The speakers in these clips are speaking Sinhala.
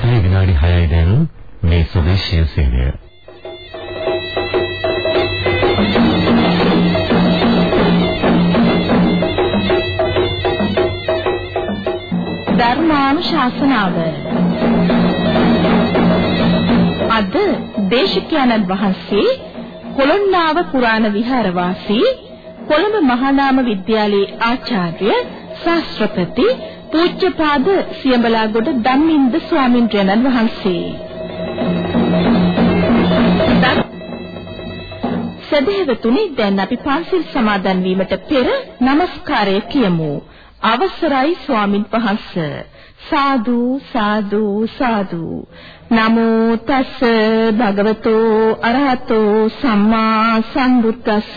8යි විනාඩි 6යි දැන් මේ සුදේශීය සේවය. ධර්මානුශාසනාව අද දේශිකානන් වහන්සේ කොළොන්නාව පුරාණ විහාරවාසී කොළඹ මහානාම විද්‍යාලයේ ආචාර්ය ශාස්ත්‍රපති පූජ්‍යපාද සියඹලාගොඩ ධම්මින්ද ස්වාමින්ද්‍රයන්න් වහන්සේ. සදහෙවතුනි දැන් අපි පන්සිල් සමාදන් වීමට පෙර নমස්කාරය කියමු. අවසරයි ස්වාමින් වහන්සේ. සාදු සාදු සාදු නමෝ තස් භගවතෝ අරහතෝ සම්මා සම්බුද්දස්ස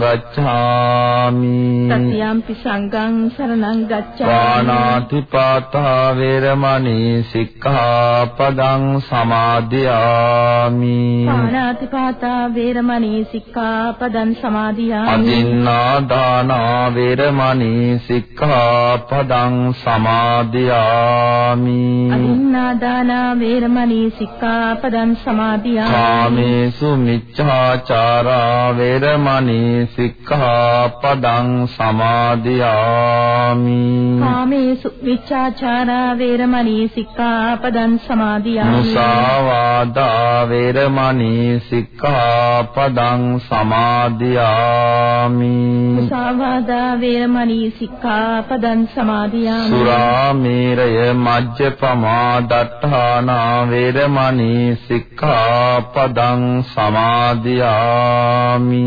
ගච්ඡාමි තතියම්පි සංඝං සරණං ගච්ඡාමි। වානාති පාතා වේරමණී සික්ඛාපදං සමාදියාමි। පාණාති පාතා වේරමණී සික්ඛාපදං සමාදියාමි। අදින්නා දානා වේරමණී සික්ඛාපදං සමාදියාමි। අදින්නා දානා වේරමණී සික්ඛාපදං සමාදියාමි। කාමේසු මිච්ඡාචාරා වේරමණී සික්ඛාපදං සමාදියාමි। කාමේසු විචාචාරා වේරමණී සික්ඛාපදං සමාදියාමි। මුසාවාදා වේරමණී සික්ඛාපදං සමාදියාමි। මුසාවාදා වේරමණී සික්ඛාපදං සමාදියාමි। සුරාමේරය මජ්ජපමා දට්ඨානා වේරමණී සික්ඛාපදං සමාදියාමි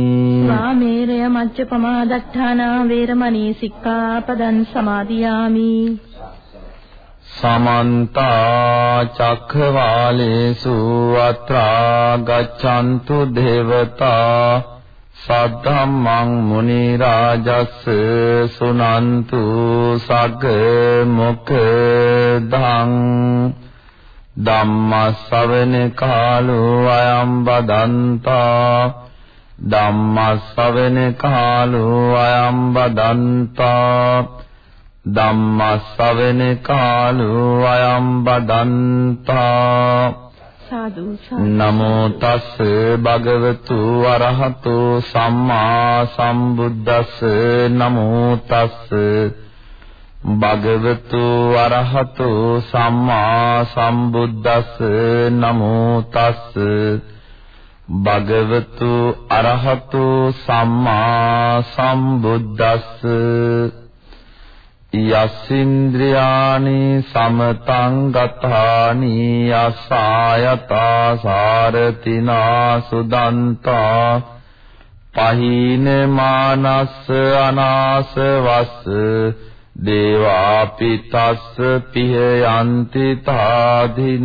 සාමේරය මච්චපමා දට්ඨානා වේරමණී සික්ඛාපදං සමාදියාමි සමන්ත චක්ඛවාලේසු අත්‍රා ගච්ඡන්තු දේවතා සද්ධම්මං මුනි රාජස් සුනන්තු සග්ග මොකදං ධම්ම ශ්‍රවණ කාලෝ අයම් බදන්තා ධම්ම ශ්‍රවණ කාලෝ අයම් බදන්තා. ධම්ම ශ්‍රවණ කාලෝ අයම් බදන්තා. සාදු නමෝ තස් භගවතු අරහතු සම්මා සම්බුද්දස්ස. නමෝ තස් භගවතු අරහතු සම්මා සම්බුද්දස්ස. නමෝ තස් භගවතු අරහතු සම්මා සම්බුද්දස්ස. යසින්ද්‍රයානි සමතං ගතානි අසායතා සාරතිනා සුදන්තා පහීන මානස්ස අනාස වස්ස දේවාපි තස්ස පිහ යන්ති තාදිනෝති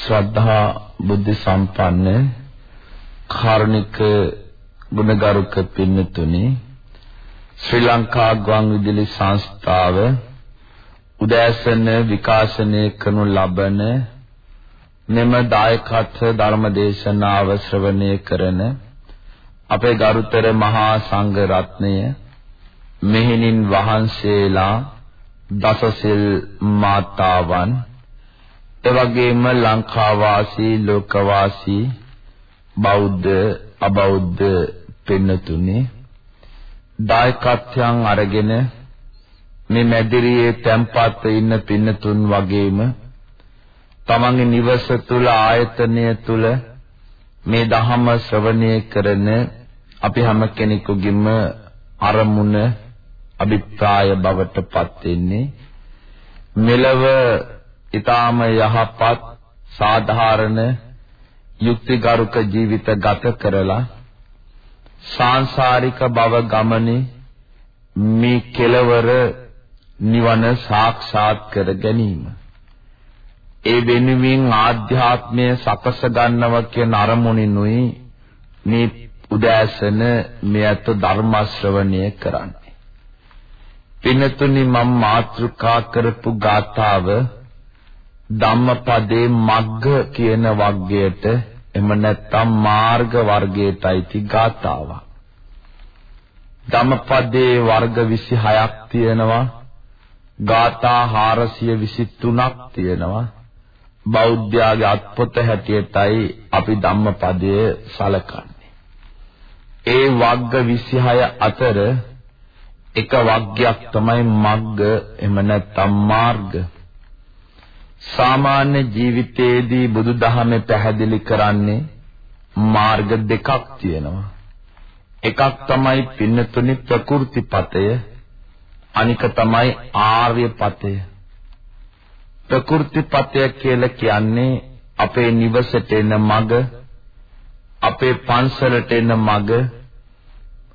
ශ්‍රද්ධා බුද්ධ සම්පන්න කාරුණික ගුණගරුක පින්නතුනි ශ්‍රී ලංකා ගුවන් විදුලි සංස්ථාව උදෑසන විකාශනය කරනු ලබන මෙම දායකත්ව ධර්මදේශනාව ශ්‍රවණය කරන අපේ ගරුතර මහා සංඝ රත්නය මෙහෙණින් වහන්සේලා දසසිල් මාතාවන් එවැගේම ලංකා වාසී ලෝක වාසී බෞද්ධ අබෞද්ධ පින්නතුනේ දායකත්වයන් අරගෙන මේ මැදිරියේ තැන්පත් ඉන්න පින්නතුන් වගේම තමන්ගේ නිවස තුල ආයතනය තුල මේ ධහම ශ්‍රවණය කරන අපි හැම කෙනෙකුගේම අරමුණ අභිප්‍රාය බවට පත් වෙන්නේ. මෙලව ඊටාම යහපත් සාධාරණ යුක්තිගරුක ජීවිත ගත කරලා සාංශාරික භව ගමනේ මේ කෙලවර නිවන සාක්ෂාත් කර ගැනීම ඒ වෙනුවෙන් ආධ්‍යාත්මය සකස ගන්නවා කියන අරමුණිනුයි මේ උදෑසන මේ අත ධර්ම ශ්‍රවණය කරන්නේ. පින්නතුනි මම මාතෘකා කරපු ගාථාව ධම්මපදේ මග්ග කියන වර්ගයට එම නැත්නම් මාර්ග වර්ගයටයි ති ගාථාවක්. ධම්මපදේ වර්ග 26ක් තියෙනවා. ගාථා 423ක් තියෙනවා. බෞද්ධයාගේ අත්පොත හැටියටයි අපි ධම්මපදය සලකන්නේ. ඒ වග්ග 26 අතර එක වග්ගයක් තමයි මග්ග එහෙම නැත්නම් මාර්ග. සාමාන්‍ය ජීවිතයේදී බුදුදහමේ පැහැදිලි කරන්නේ මාර්ග දෙකක් තියෙනවා. එකක් තමයි පින්නතුනි ප්‍රකෘතිපතය අනික තමයි ආර්ය පතය. ප්‍රකෘතිපතය කියලා කියන්නේ අපේ නිවසට එන මග අපේ පන්සලට එන මග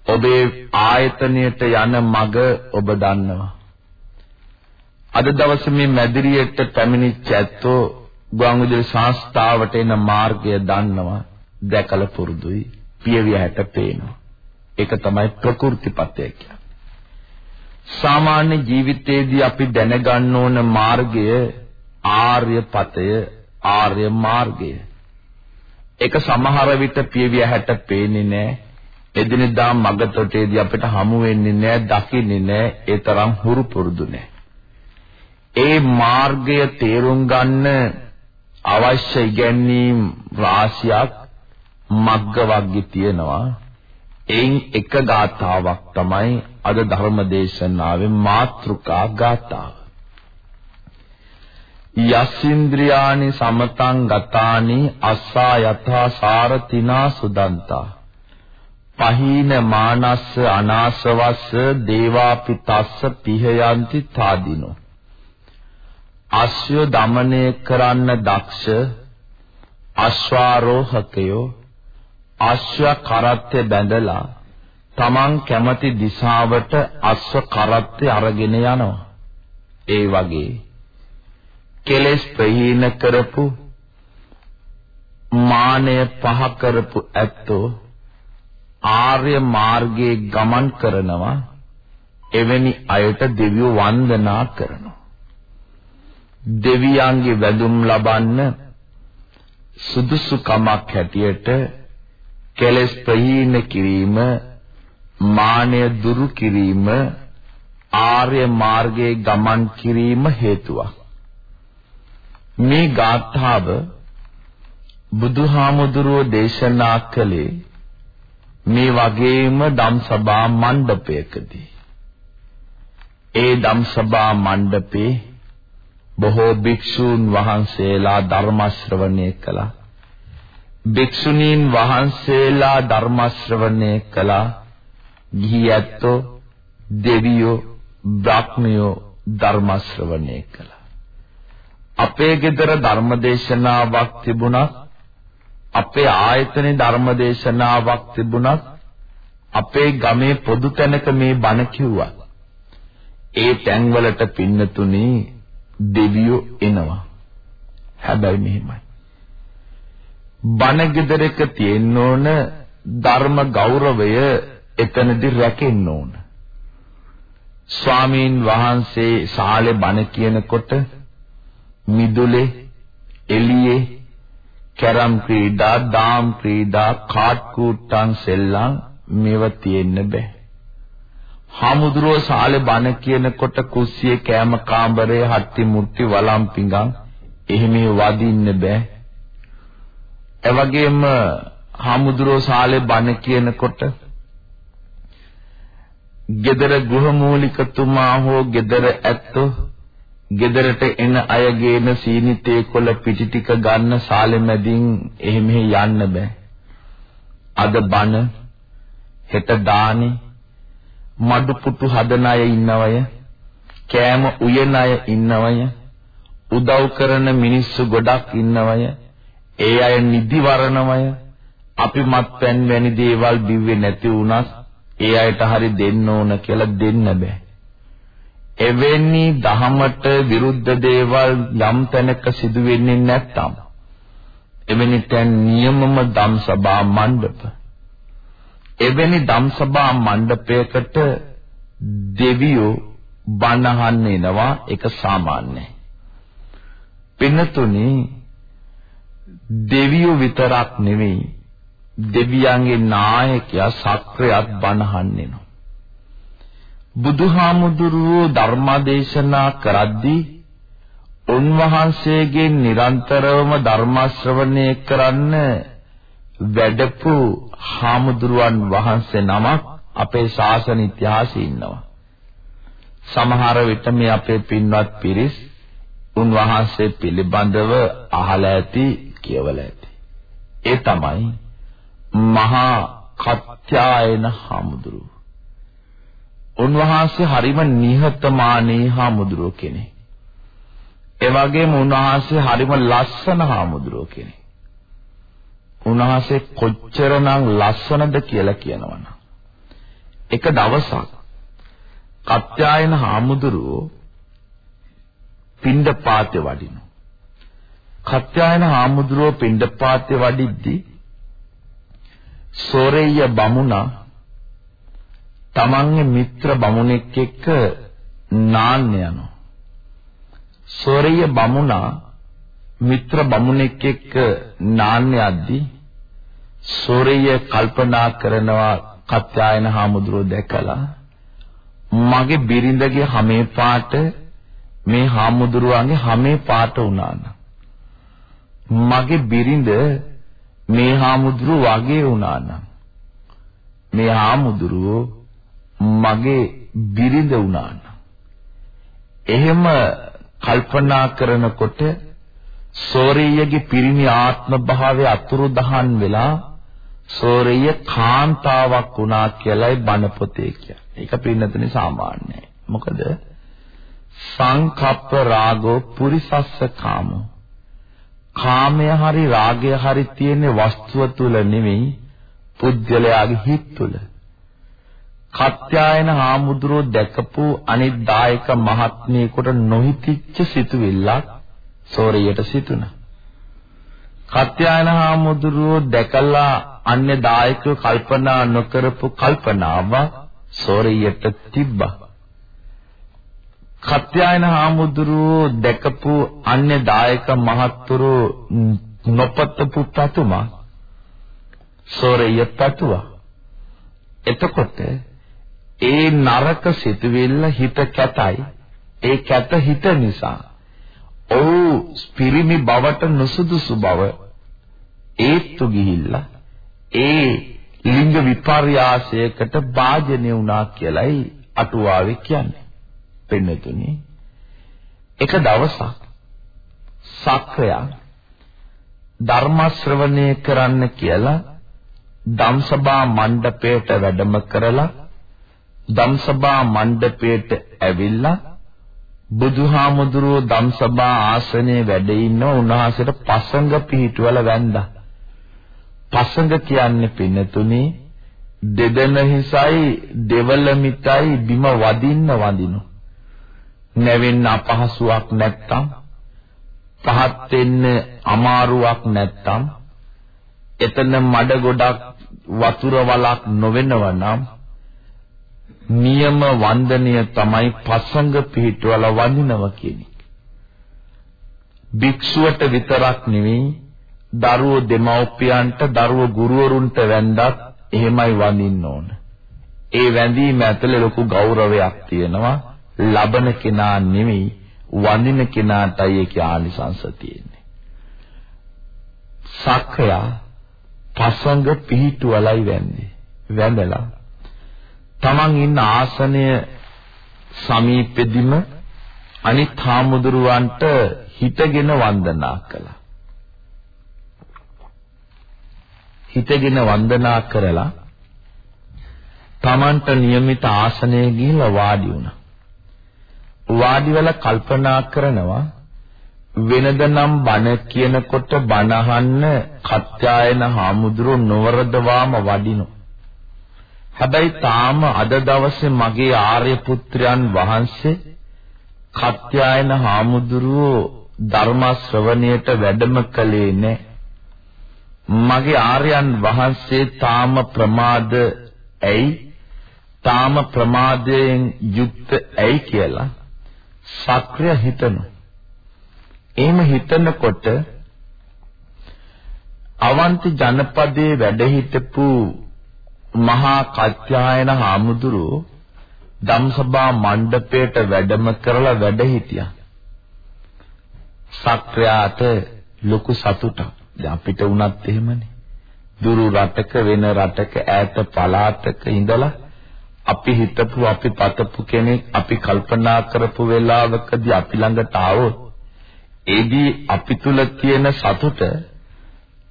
ඔබේ ආයතනයට යන මග ඔබ දන්නවා අද දවසේ මේ මැදිරියට පැමිණිච්ච ඇත්තෝ ගුවන්විදුලි සංස්ථාවට එන මාර්ගය දන්නවා දැකලා පුරුදුයි පියවිය හැට පේනවා. ඒක තමයි ප්‍රකෘතිපතය කියන්නේ. සාමාන්‍ය ජීවිතයේදී අපි දැනගන්න ඕන මාර්ගය ආර්ය පතය ආර්ය මාර්ගය. ඒක සමහර විට පියවිය හැට පේන්නේ නැහැ එදිනෙදා මගතොටේදී අපිට හමු වෙන්නේ නැහැ දකින්නේ නැහැ ඒ තරම් හුරු පුරුදු නැහැ ඒ මාර්ගය තේරුම් ගන්න අවශ්‍ය ඉගැන්වීම් රාශියක් මග්ග වර්ගي තියෙනවා. එයින් එක ගාථාවක් තමයි අද ධර්ම දේශනාවේ මාතෘකා ගාථාව. යසින්ද්‍රියානි සමතං ගතානි අස්සා යථා සාරතිනා සුදන්තා පහීන මානස්ස අනාසවස්ස දේවාපි තස්ස පිහයන්ති තාදිනෝ අශ්වය দমনය කරන්න දක්ෂ අශ්වාරෝහකයෝ අශ්ව කරත්තේ බැඳලා Taman කැමති දිශාවට අශ්ව කරත්තේ අරගෙන යනවා. ඒ වගේ කෙලෙස් ප්‍රහීන කරපු මානය පහ කරපු ඇත්තෝ ආර්ය මාර්ගයේ ගමන් කරනවා එවැනි අයට දෙවියෝ වන්දනා කරනවා දෙවියන්ගේ වැඳුම් ලබන්න සුදුසුකමක් හැටියට කෙලෙස් ප්‍රහීන කිරීම මානය දුරු කිරීම ආර්ය මාර්ගයේ ගමන් කිරීම හේතුවක්. මේ ගාථාව බුදුහාමුදුරුව දේශනා කළේ මේ වගේම ධම්සභා මණ්ඩපයකදී. ඒ ධම්සභා මණ්ඩපේ බොහෝ භික්ෂූන් වහන්සේලා ධර්ම ශ්‍රවණය කළා. භික්ෂුණීන් වහන්සේලා ධර්ම ශ්‍රවණය කළා. ගිහි ඇත්තෝ දෙවියෝ බ්‍රහ්මයෝ ධර්ම ශ්‍රවණය කළා. අපේ ගෙදර ධර්මදේශනාවක් තිබුණා. අපේ ආයතනයේ ධර්මදේශනාවක් තිබුණා. අපේ ගමේ පොදු තැනක මේ බණ කිව්වා. ඒ තැන්වලට පින්නතුණී දෙවියෝ එනවා. හැබැයි මෙහෙමයි. බණ ගෙදරක තියෙන්න ඕන ධර්ම ගෞරවය එතනදි රැකෙන්න ඕන. ස්වාමීන් වහන්සේ ශාලේ බණ කියනකොට මිදුලේ එළියේ කැරම් ක්‍රීඩා, දාම් ක්‍රීඩා, කාට් කූට්ටන් සෙල්ලම් මේව තියෙන්න බෑ. හාමුදුරුවෝ සාලේ බණ කියනකොට කුස්සියේ කෑම කාමරයේ හත්ති මුට්ටි වළම් පිඟන් එහෙම වදින්න බෑ. එවැගේම හාමුදුරුවෝ සාලේ බණ කියනකොට gedara ගෘහමූලිකතුමා හෝ gedara ඇත්තෝ ගෙදරට එන අය ගේන සීනිතේ කොළ පිටි ටික ගන්න සාලෙ මැදින් එහෙම යන්න බෑ. අද බන හෙට දානි මඩු පුටු හදන අය ඉන්නවය. කෑම උයන අය ඉන්නවය. උදව් කරන මිනිස්සු ගොඩක් ඉන්නවය. ඒ අය නිදිවරණවය. අපි මත්පැන් වැනි දේවල් බිව්වේ නැති වුණත් ඒ අයට හරි දෙන්න ඕන කියලා දෙන්න බෑ. එවැනි දහමට විරුද්ධ දේවල් යම් තැනක සිදු වෙන්නේ නැත්නම් එවැනි තැන් නියමම ධම්සභා මණ්ඩප එවැනි ධම්සභා මණ්ඩපයකට දෙවියෝ බණහන්න එනවා ඒක සාමාන්‍යයි. පින්නතුනි දෙවියෝ විතරක් නෙවෙයි දෙවියන්ගේ නායකයා සක්‍රයත් බණහන්න එනවා. බුදුහාමුදුරුවෝ ධර්මදේශනා කරද්දී උන්වහන්සේගේ නිරන්තරවම ධර්ම ශ්‍රවණය කරන්න වැඩපු හාමුදුරුවන් වහන්සේ නමක් අපේ ශාසන ඉතිහාසයේ ඉන්නවා. සමහර විට මේ අපේ පින්වත් පිරිස් උන්වහන්සේ පිළිබඳව අහලා ඇති කියවලා ඇති. ඒ තමයි මහා කත්යායන හාමුදුරුවෝ. උන්වහන්සේ හරිම නිහතමානී හාමුදුරුව කෙනෙක්. ඒ වගේම උන්වහන්සේ හරිම ලස්සන හාමුදුරුව කෙනෙක්. උන්වහන්සේ කොච්චරනම් ලස්සනද කියලා කියනවනම් එක දවසක් කත්යායන හාමුදුරුවෝ පිණ්ඩපාතේ වඩිනු. කත්යායන හාමුදුරුවෝ පිණ්ඩපාතේ වඩිද්දී සෝරෙය්‍ය බමුණා තමන්ගේ මිත්‍ර බමුණෙක් එක්ක නාන්න යනවා. සෝරිය බමුණා මිත්‍ර බමුණෙක් එක්ක නාන්න යද්දී සෝරිය කල්පනා කරනවා කත්යායන හාමුදුරුවෝ දැකලා. මගේ බිරිඳගේ හැමේ පාට මේ හාමුදුරුවන්ගේ හැමේ පාට වුණාන මගේ බිරිඳ මේ හාමුදුරුව වගේ වුණාන මේ හාමුදුරුවෝ මගේ බිරිඳ වුණා එහෙම කල්පනා කරනකොට සෝරියගේ පිරිණි ආත්ම භාවයේ අතුරු දහන් වෙලා සෝරිය කාන්තාවක් වුණා කියලායි බණ පොතේ කියන්නේ. ඒක පින්නතනේ සාමාන්‍යයි. මොකද සංකප්ප රාගෝ පුරිසස්ස කාමෝ. කාමය හරි රාගය හරි තියෙන වස්තුව තුල නෙමෙයි පුද්ගලයාගේ හිත තුල. කත්යායන හාමුදුරුව දැකපු අනිත් දායක මහත්මියකට නොහිතිච්ච සිතුවිල්ලක් සෝරියට සිතුණා. කත්යායන හාමුදුරුව දැකලා අන්‍ය දායකව කල්පනා නොකරපු කල්පනාව සෝරියට තිබ්බා. කත්යායන හාමුදුරුව දැකපු අන්‍ය දායක මහත්තුරු නොපතපු පතුමා සෝරිය පතුවා. එතකොට ඒ නරක සිතුවිල්ල හිත කැතයි. ඒ කැත හිත නිසා ඔව් පිරිමි බවට නුසුදුසු බව ඒත්තු ගිහිල්ලා ඒ ලිංග විපර්යාසයකට භාජනය වුණා කියලයි අටුවාවේ කියන්නේ. පෙන්නතුනි එක දවසක් සක්‍රයා ධර්ම ශ්‍රවණය කරන්න කියලා ධම්සභා මණ්ඩපයට වැඩම කරලා ධම්සභා මණ්ඩපයට ඇවිල්ලා බුදුහාමුදුරුවෝ ධම්සභා ආසනයේ වැඩ ඉන්න උන්වහන්සේට පසංග පිහිටුවල වැන්දා. පසංග කියන්නේ පින්නතුනේ දෙදෙන හිසයි දෙවල මිටයි බිම වදින්න වදිනු. නැවෙන්න අපහසුයක් නැත්තම් පහත් වෙන්න අමාරුවක් නැත්තම් එතන මඩ ගොඩක් වතුර වලක් නොවෙනව නම් නියම වන්දනය තමයි පසංග පිහිටවල වඳිනව කියන එක. භික්ෂුවට විතරක් නෙවෙයි දරුවෝ දෙමව්පියන්ට දරුවෝ ගුරුවරුන්ට වැඳත් එහෙමයි වඳින්න ඕන. ඒ වැඳීම ඇතුලේ ලොකු ගෞරවයක් තියෙනවා. ලබන කෙනා නෙවෙයි වඳින කෙනාටයි ඒකේ ආනිසංස තියෙන්නේ. සක්කයා පසඟ පිහිටුවලයි වැන්නේ. වැඳලා තමන් ඉන්න ආසනය සමීපෙදිම අනිත් හාමුදුරුවන්ට හිතගෙන වන්දනා කළා. හිතගෙන වන්දනා කරලා තමන්ට નિયમિત ආසනයේ ගිහිල්ලා වාඩි වුණා. වාඩි වෙලා කල්පනා කරනවා වෙනදනම් බණ කියනකොට බණ අහන්න කත්යායන හාමුදුරුවෝ නොවරදවාම වඩිනු. හැබැයි තාම අද දවසේ මගේ ආර්ය පුත්‍රයන් වහන්සේ කත්යායන හාමුදුරුවෝ ධර්ම ශ්‍රවණයට වැඩම කළේ නැහැ. මගේ ආර්යයන් වහන්සේ තාම ප්‍රමාද ඇයි? තාම ප්‍රමාදයෙන් යුක්ත ඇයි කියලා සක්‍රිය හිතනවා. එහෙම හිතනකොට අවන්ති ජනපදයේ වැඩ හිටපු මහා කත්යායන හාමුදුරුවෝ ධම්සභා මණ්ඩපයට වැඩම කරලා වැඩ හිටියා. සක්‍රියාට ලොකු සතුටක්. දැන් අපිට වුණත් එහෙමනේ. දුරු රටක වෙන රටක ඈත පළාතක ඉඳලා අපි හිතපු අපි පතපු කෙනෙක් අපි කල්පනා කරපු වෙලාවකදී අපි ළඟට ආවොත් ඒදී අපි තුල තියෙන සතුට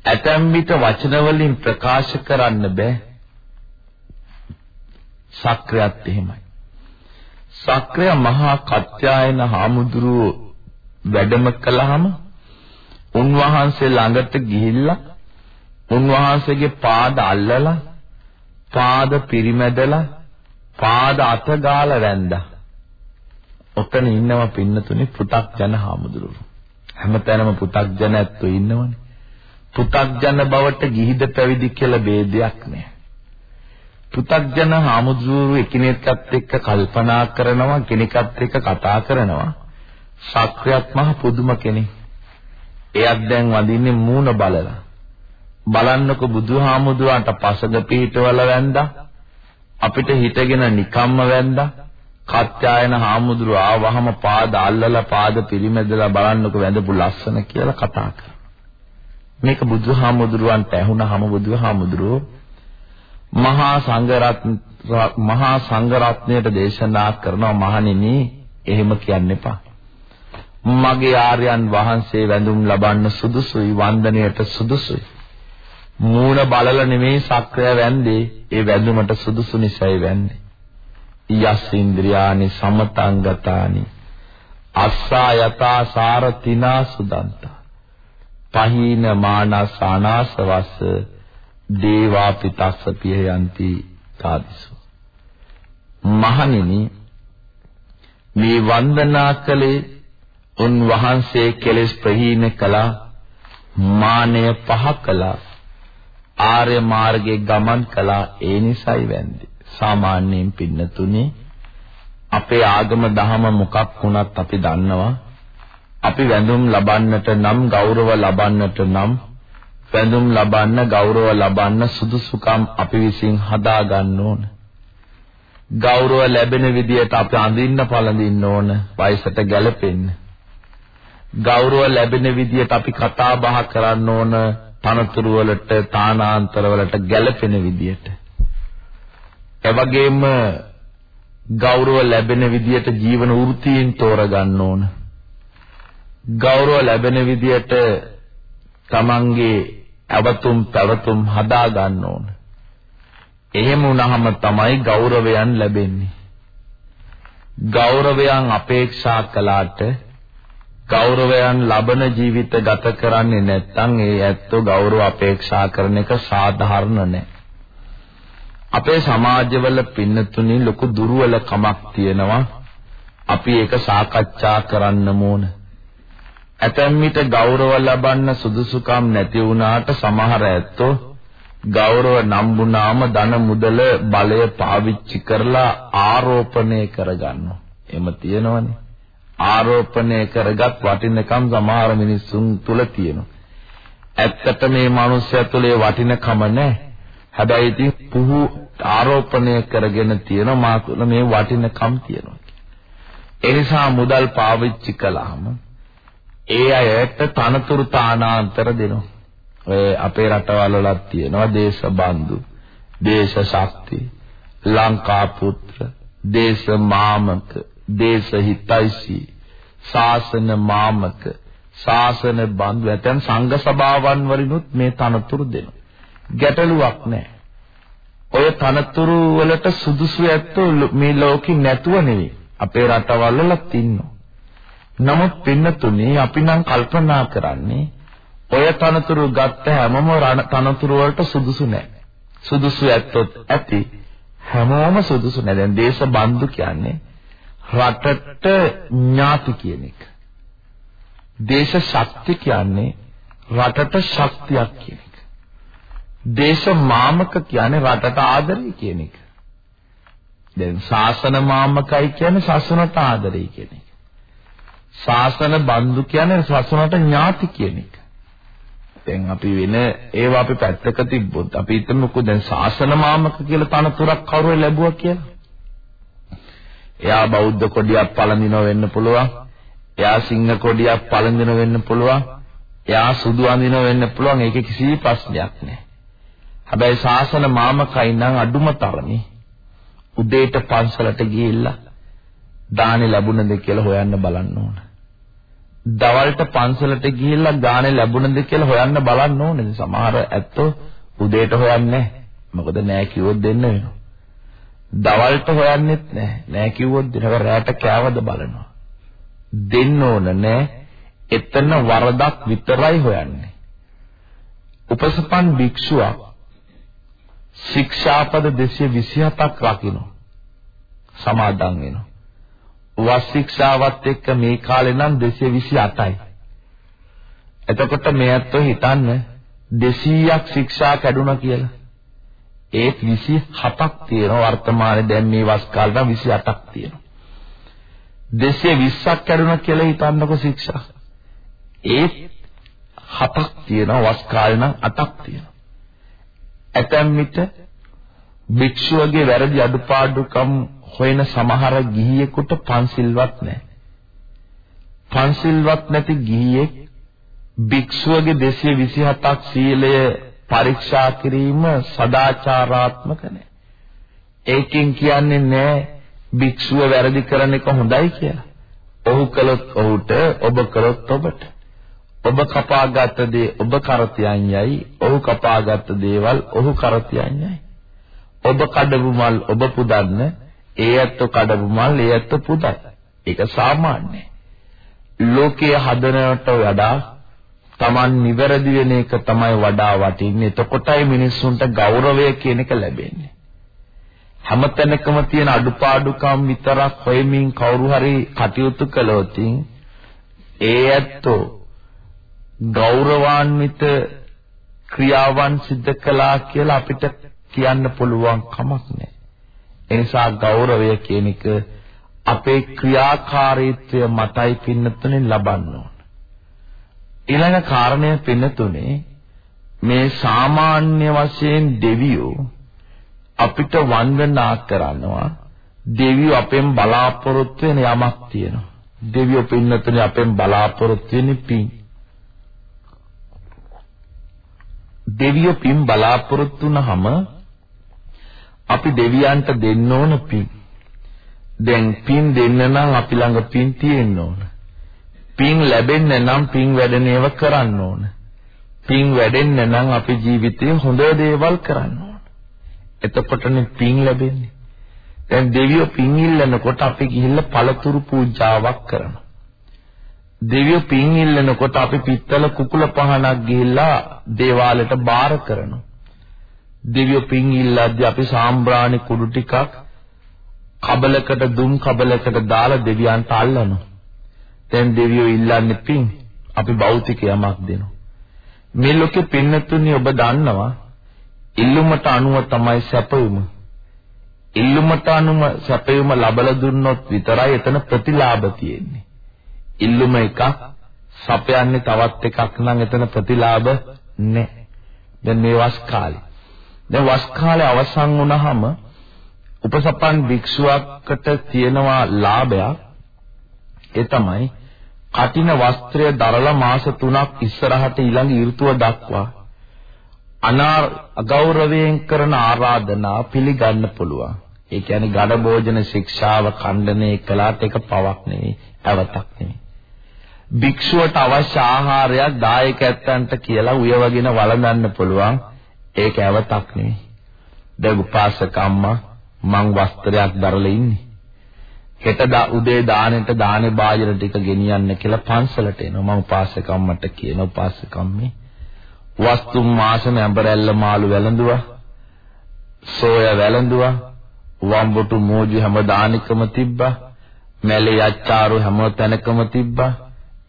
ඇතැම් විට වචන වලින් ප්‍රකාශ කරන්න බෑ. සක්‍රියත් එහෙමයි. සක්‍රිය මහා කත්යායන හාමුදුරුව වැඩම කළාම උන්වහන්සේ ළඟට ගිහිල්ලා උන්වහන්සේගේ පාද අල්ලලා පාද පිරිමැදලා පාද අත ගාලා වැන්දා. ඔතන ඉන්නවා පින්නතුනේ පු탁ජන හාමුදුරුවෝ. හැමතැනම පු탁ජන ඇත්තෝ ඉන්නවනේ. පු탁ජන බවට ගිහිද පැවිදි කියලා ભેදයක් නෑ. පු탁ජන හාමුදුරුවෝ එකිනෙකත් එක්ක කල්පනා කරනවා කෙනෙක්ත් එක්ක කතා කරනවා. ශාක්‍රයත් මහ පුදුම කෙනෙක්. එයක් දැන් වඳින්නේ මූණ බලලා. බලන්නකො බුදුහාමුදුරන්ට පසඟ පිටවල වැන්දා. අපිට හිතගෙන නිකම්ම වැන්දා. කත්යායන හාමුදුරුව ආවහම පාද අල්ලලා පාද පිරිමැදලා බලන්නකො වැඳපු ලස්සන කියලා කතා කරා. මේක බුදුහාමුදුරුවන්ට ඇහුණාම බුදුහාමුදුරුවෝ මහා සංඝරත් මහා සංඝරත්නයට දේශනා කරනවා මහණෙනි එහෙම කියන්න එපා. මගේ ආර්යයන් වහන්සේ වැඳුම් ලබන්න සුදුසුයි වන්දනයට සුදුසුයි. මූණ බලලා නෙමෙයි සක්‍රය වැන්දේ ඒ වැඳුමට සුදුසු නිසායි වැන්නේ. යස් ඉන්ද්‍රියානි සමතංගතානි අස්සා යතා සාරතිනා සුදන්ත පහීන මානසානාසවස්ස දේවා පිතස්ස පියයන්ති කාදිසු මහණෙනි මේ වන්දනා කළේ උන් වහන්සේ කෙලෙස් ප්‍රහීන කළා මානය පහ කළා ආර්ය මාර්ගයේ ගමන් කළා ඒ නිසයි වැන්දේ සාමාන්‍යයෙන් පින්නතුනේ අපේ ආගම දහම මොකක් වුණත් අපි දන්නවා අපි වැඳුම් ලබන්නට නම් ගෞරව ලබන්නට නම් වැඳුම් ලබන්න ගෞරව ලබන්න සුදුසුකම් අපි විසින් හදා ගන්න ඕන. ගෞරව ලැබෙන විදියට අපි අඳින්න පළඳින්න ඕන වයසට ගැලපෙන්න. ගෞරව ලැබෙන විදියට අපි කතා බහ කරන්න ඕන තනතුරු වලට තානාන්තර වලට ගැලපෙන විදියට. එවැගේම ගෞරව ලැබෙන විදියට ජීවන වෘත්තීන් තෝරගන්න ඕන. ගෞරව ලැබෙන විදියට තමන්ගේ අවතුම් පැවතුම් හදා ගන්න ඕන. එහෙම වුණාම තමයි ගෞරවයන් ලැබෙන්නේ. ගෞරවයන් අපේක්ෂා කළාට ගෞරවයන් ලබන ජීවිත ගත කරන්නේ නැත්නම් ඒ ඇත්තෝ ගෞරව අපේක්ෂා කරන එක සාධාරණ නැහැ. අපේ සමාජවල පින්නතුනි ලොකු දුර්වලකමක් තියෙනවා. අපි ඒක සාකච්ඡා කරන්න ඕන. ඇතැම් විට ගෞරව ලබන්න සුදුසුකම් නැති වුණාට සමහර ඇත්තෝ ගෞරව නම්බුනාම ධන මුදල බලය පාවිච්චි කරලා ආරෝපණය කරගන්නවා. එහෙම තියෙනවනේ. ආරෝපණය කරගත් වටිනකම් සමහර මිනිස්සුන් තුල තියෙනවා. ඇත්තට මේ මනුස්සය තුලේ වටිනකම නැහැ. හැබැයි ඉතින් පුහු ආරෝපණය කරගෙන තියෙන මා තුළ මේ වටිනකම් තියෙනවා. ඒ නිසා මුදල් පාවිච්චි කළාම ඒ අයට තනතුරු තානාන්තර දෙනවා. ඔය අපේ රටවල් වලත් තියෙනවා දේශ බන්දු, දේශ ශක්ති, ලංකා පුත්‍ර, දේශ මාමක, දේශ හිතයිසි, ශාසන මාමක, ශාසන බන්දු ඇතන් සංඝ සභාවන් වලිනුත් මේ තනතුරු දෙනවා. ගැටලුවක් නැහැ. ඔය තනතුරු වලට සුදුසු ඇත්තෝ මේ ලෝකෙ නැතුව නෙවෙයි. අපේ රටවල් වලත් ඉන්නවා. නමුත් පින්නතුනේ අපි නම් කල්පනා කරන්නේ ඔය තනතුරු ගත්ත හැමම තනතුරු වලට සුදුසු නැහැ. සුදුසු ඇත්තොත් ඇති හැමෝම සුදුසු නැහැ. දැන් දේශ බන්දු කියන්නේ රටට ඥාති කියන එක. දේශ ශක්ති කියන්නේ රටට ශක්තියක් කියන එක. දේශ මාමක කියන්නේ රටට ආදරය කියන එක. දැන් ශාසන මාමකයි කියන්නේ ශාසනට ආදරය කියන එක. ශාසන බන්දු කියන්නේ ශාසනට ඥාති කියන එක. දැන් අපි වෙන ඒවා අපි පැත්තක තිබ්බොත් අපි හිතමුකෝ දැන් ශාසන මාමක කියලා තනතුරක් කවුරු ලැබුවා කියලා. එයා බෞද්ධ කොඩියක් පළඳිනව වෙන්න පුළුවන්. එයා සිංහ කොඩියක් පළඳිනව වෙන්න පුළුවන්. එයා සුදු අඳිනව වෙන්න පුළුවන්. ඒකේ කිසි ප්‍රශ්නයක් නැහැ. හැබැයි ශාසන මාමකයි නම් අඩුම තරමේ උදේට පන්සලට ගිහිල්ලා දානි ලැබුණද කියලා හොයන්න බලන්න ඕන. දවල්ට පන්සලට ගිහිල්ලා දානි ලැබුණද කියලා හොයන්න බලන්න ඕනේ. සමහර ඇත්තෝ උදේට හොයන්නේ මොකද නෑ කිව්වොත් දෙන්න වෙනවා. දවල්ට හොයන්නෙත් නෑ. නෑ කිව්වොත් දිනක රැට කෑවද බලනවා. දෙන්න ඕන නෑ. එතන වරදක් විතරයි හොයන්නේ. උපසපන් භික්ෂුවක් ශික්ෂාපද 227ක් රකින්න සමාදන් වෙනවා. වස් ශික්ෂාවත් එක්ක මේ කාලේ නම් 228යි. එතකොට මේ අත්ව හිතන්න 200ක් ශික්ෂා කැඩුනා කියලා. ඒත් 27ක් තියෙනවා වර්තමානයේ දැන් මේ වස් කාලේ නම් 28ක් තියෙනවා. 220ක් කැඩුනා කියලා හිතන්නකො ශික්ෂා. ඒත් හතක් තියෙනවා වස් කාලේ නම් අටක් තියෙනවා. ඇතැම් විට භික්ෂුවගේ වැරදි අඩුපාඩුකම් හොයන සමහර ගිහියෙකුට පන්සිල්වත් නැහැ. පන්සිල්වත් නැති ගිහියෙක් භික්ෂුවගේ 227ක් සීලය පරීක්ෂා කිරීම සදාචාරාත්මක නැහැ. ඒකෙන් කියන්නේ නැහැ භික්ෂුව වැරදි කරන එක හොඳයි කියලා. ඔහු කළොත් ඔහුට, ඔබ කළොත් ඔබට. ඔබ කපාගත් දේ ඔබ කරතියන් යයි ඔහු කපාගත් දේවල් ඔහු කරතියන් යයි ඔබ කඩපු මල් ඔබ පුදන්න ඒ ඇත්ත කඩපු මල් ඒ ඇත්ත පුදයි ඒක සාමාන්‍යයි ලෝකයේ හදනවට වඩා Taman නිවැරදි වෙන එක තමයි වඩා වටින්නේ එතකොටයි මිනිස්සුන්ට ගෞරවය කියන එක ලැබෙන්නේ හැමතැනකම තියෙන අඩුපාඩුකම් විතරක් හොයමින් කවුරු හරි කටයුතු කළොත් ඒ ඇත්තෝ ගෞරවාන්විත ක්‍රියාවන් සිද්ධ කළා කියලා අපිට කියන්න පුළුවන් කමක් නැහැ. ඒ නිසා ගෞරවය කියන එක අපේ ක්‍රියාකාරීත්වය මතයි පින්නතුනේ ලබන්න ඕන. ඊළඟ කාරණය පින්නතුනේ මේ සාමාන්‍ය වශයෙන් දෙවියෝ අපිට වන්දනා කරනවා දෙවියෝ අපෙන් බලාපොරොත්තු වෙන යමක් තියෙනවා. දෙවියෝ පින්නතුනේ අපෙන් බලාපොරොත්තු වෙන්නේ පින්. දෙවියෝ පින් බලාපොරොත්තු වුනහම අපි දෙවියන්ට දෙන්න ඕන පින්. දැන් පින් දෙන්න නම් අපි ළඟ පින් තියෙන්න ඕන. පින් ලැබෙන්න නම් පින් වැඩෙන ඒවා කරන්න ඕන. පින් වැඩෙන්න නම් අපි ජීවිතේ හොඳ දේවල් කරන්න ඕන. එතකොටනේ පින් ලැබෙන්නේ. දැන් දෙවියෝ පින් ඉල්ලනකොට අපි ගිහිල්ලා පළතුරු පූජාවක් කරනවා. දෙවියෝ පින් ඉල්ලනකොට අපි පිත්තල කුකුල පහනක් ගිහිල්ලා දේවාලයට බාර කරනවා. දෙවියෝ පින් ඉල්ලද්දී අපි සාම්බ්‍රාණි කුඩු ටිකක් කබලකට දුම් කබලකට දාලා දෙවියන්ට අල්ලනවා. දැන් දෙවියෝ ඉල්ලන්නේ පින්. අපි භෞතික යමක් දෙනවා. මේ ලෝකෙ පින්නතුනි ඔබ දන්නවා ඉල්ලුමට අනුව තමයි සැපයුම. ඉල්ලුමට අනුව සැපයුම ලබලා දුන්නොත් විතරයි එතන ප්‍රතිලාභ තියෙන්නේ. ඉල්ලුම එකක් සපයන්නේ තවත් එකක් නම් එතන ප්‍රතිලාභ නැහැ. දැන් මේ වස් කාලේ. දැන් වස් කාලේ අවසන් වුණාම උපසපන් භික්ෂුවකට තියෙනවා ලාභයක්. ඒ තමයි කටින වස්ත්‍රය දරලා මාස 3ක් ඉස්සරහට ඊළඟ ඍතුව දක්වා අනා අගෞරවයෙන් කරන ආරාධනා පිළිගන්න පුළුවන්. ඒ කියන්නේ ගඩ භෝජන ශික්ෂාව ඛණ්ඩනය කළාට ඒක පවක් නෙවෙයි, අවතක් නෙවෙයි. භික්ෂුවට අවශ්‍ය ආහාරයක් දායකයන්ට කියලා උයවගෙන වළඳන්න පුළුවන්. ඒක අවතක් නෙවෙයි. දැන් උපාසක අම්මා මං වස්ත්‍රයක් දරලා ඉන්නේ. හෙට උදේ දානෙට දානේ බාජර ටික ගෙනියන්න කියලා පන්සලට එනවා. මම උපාසක අම්මට කියන උපාසක අම්මේ වස්තුම් මාසම ඇඹරැල්ල මාළු වැළඳුවා. සෝය වැළඳුවා. වම්බුටු මෝජි හැම දානිකම තිබ්බා. මැලේ අච්චාරු හැම තැනකම තිබ්බා.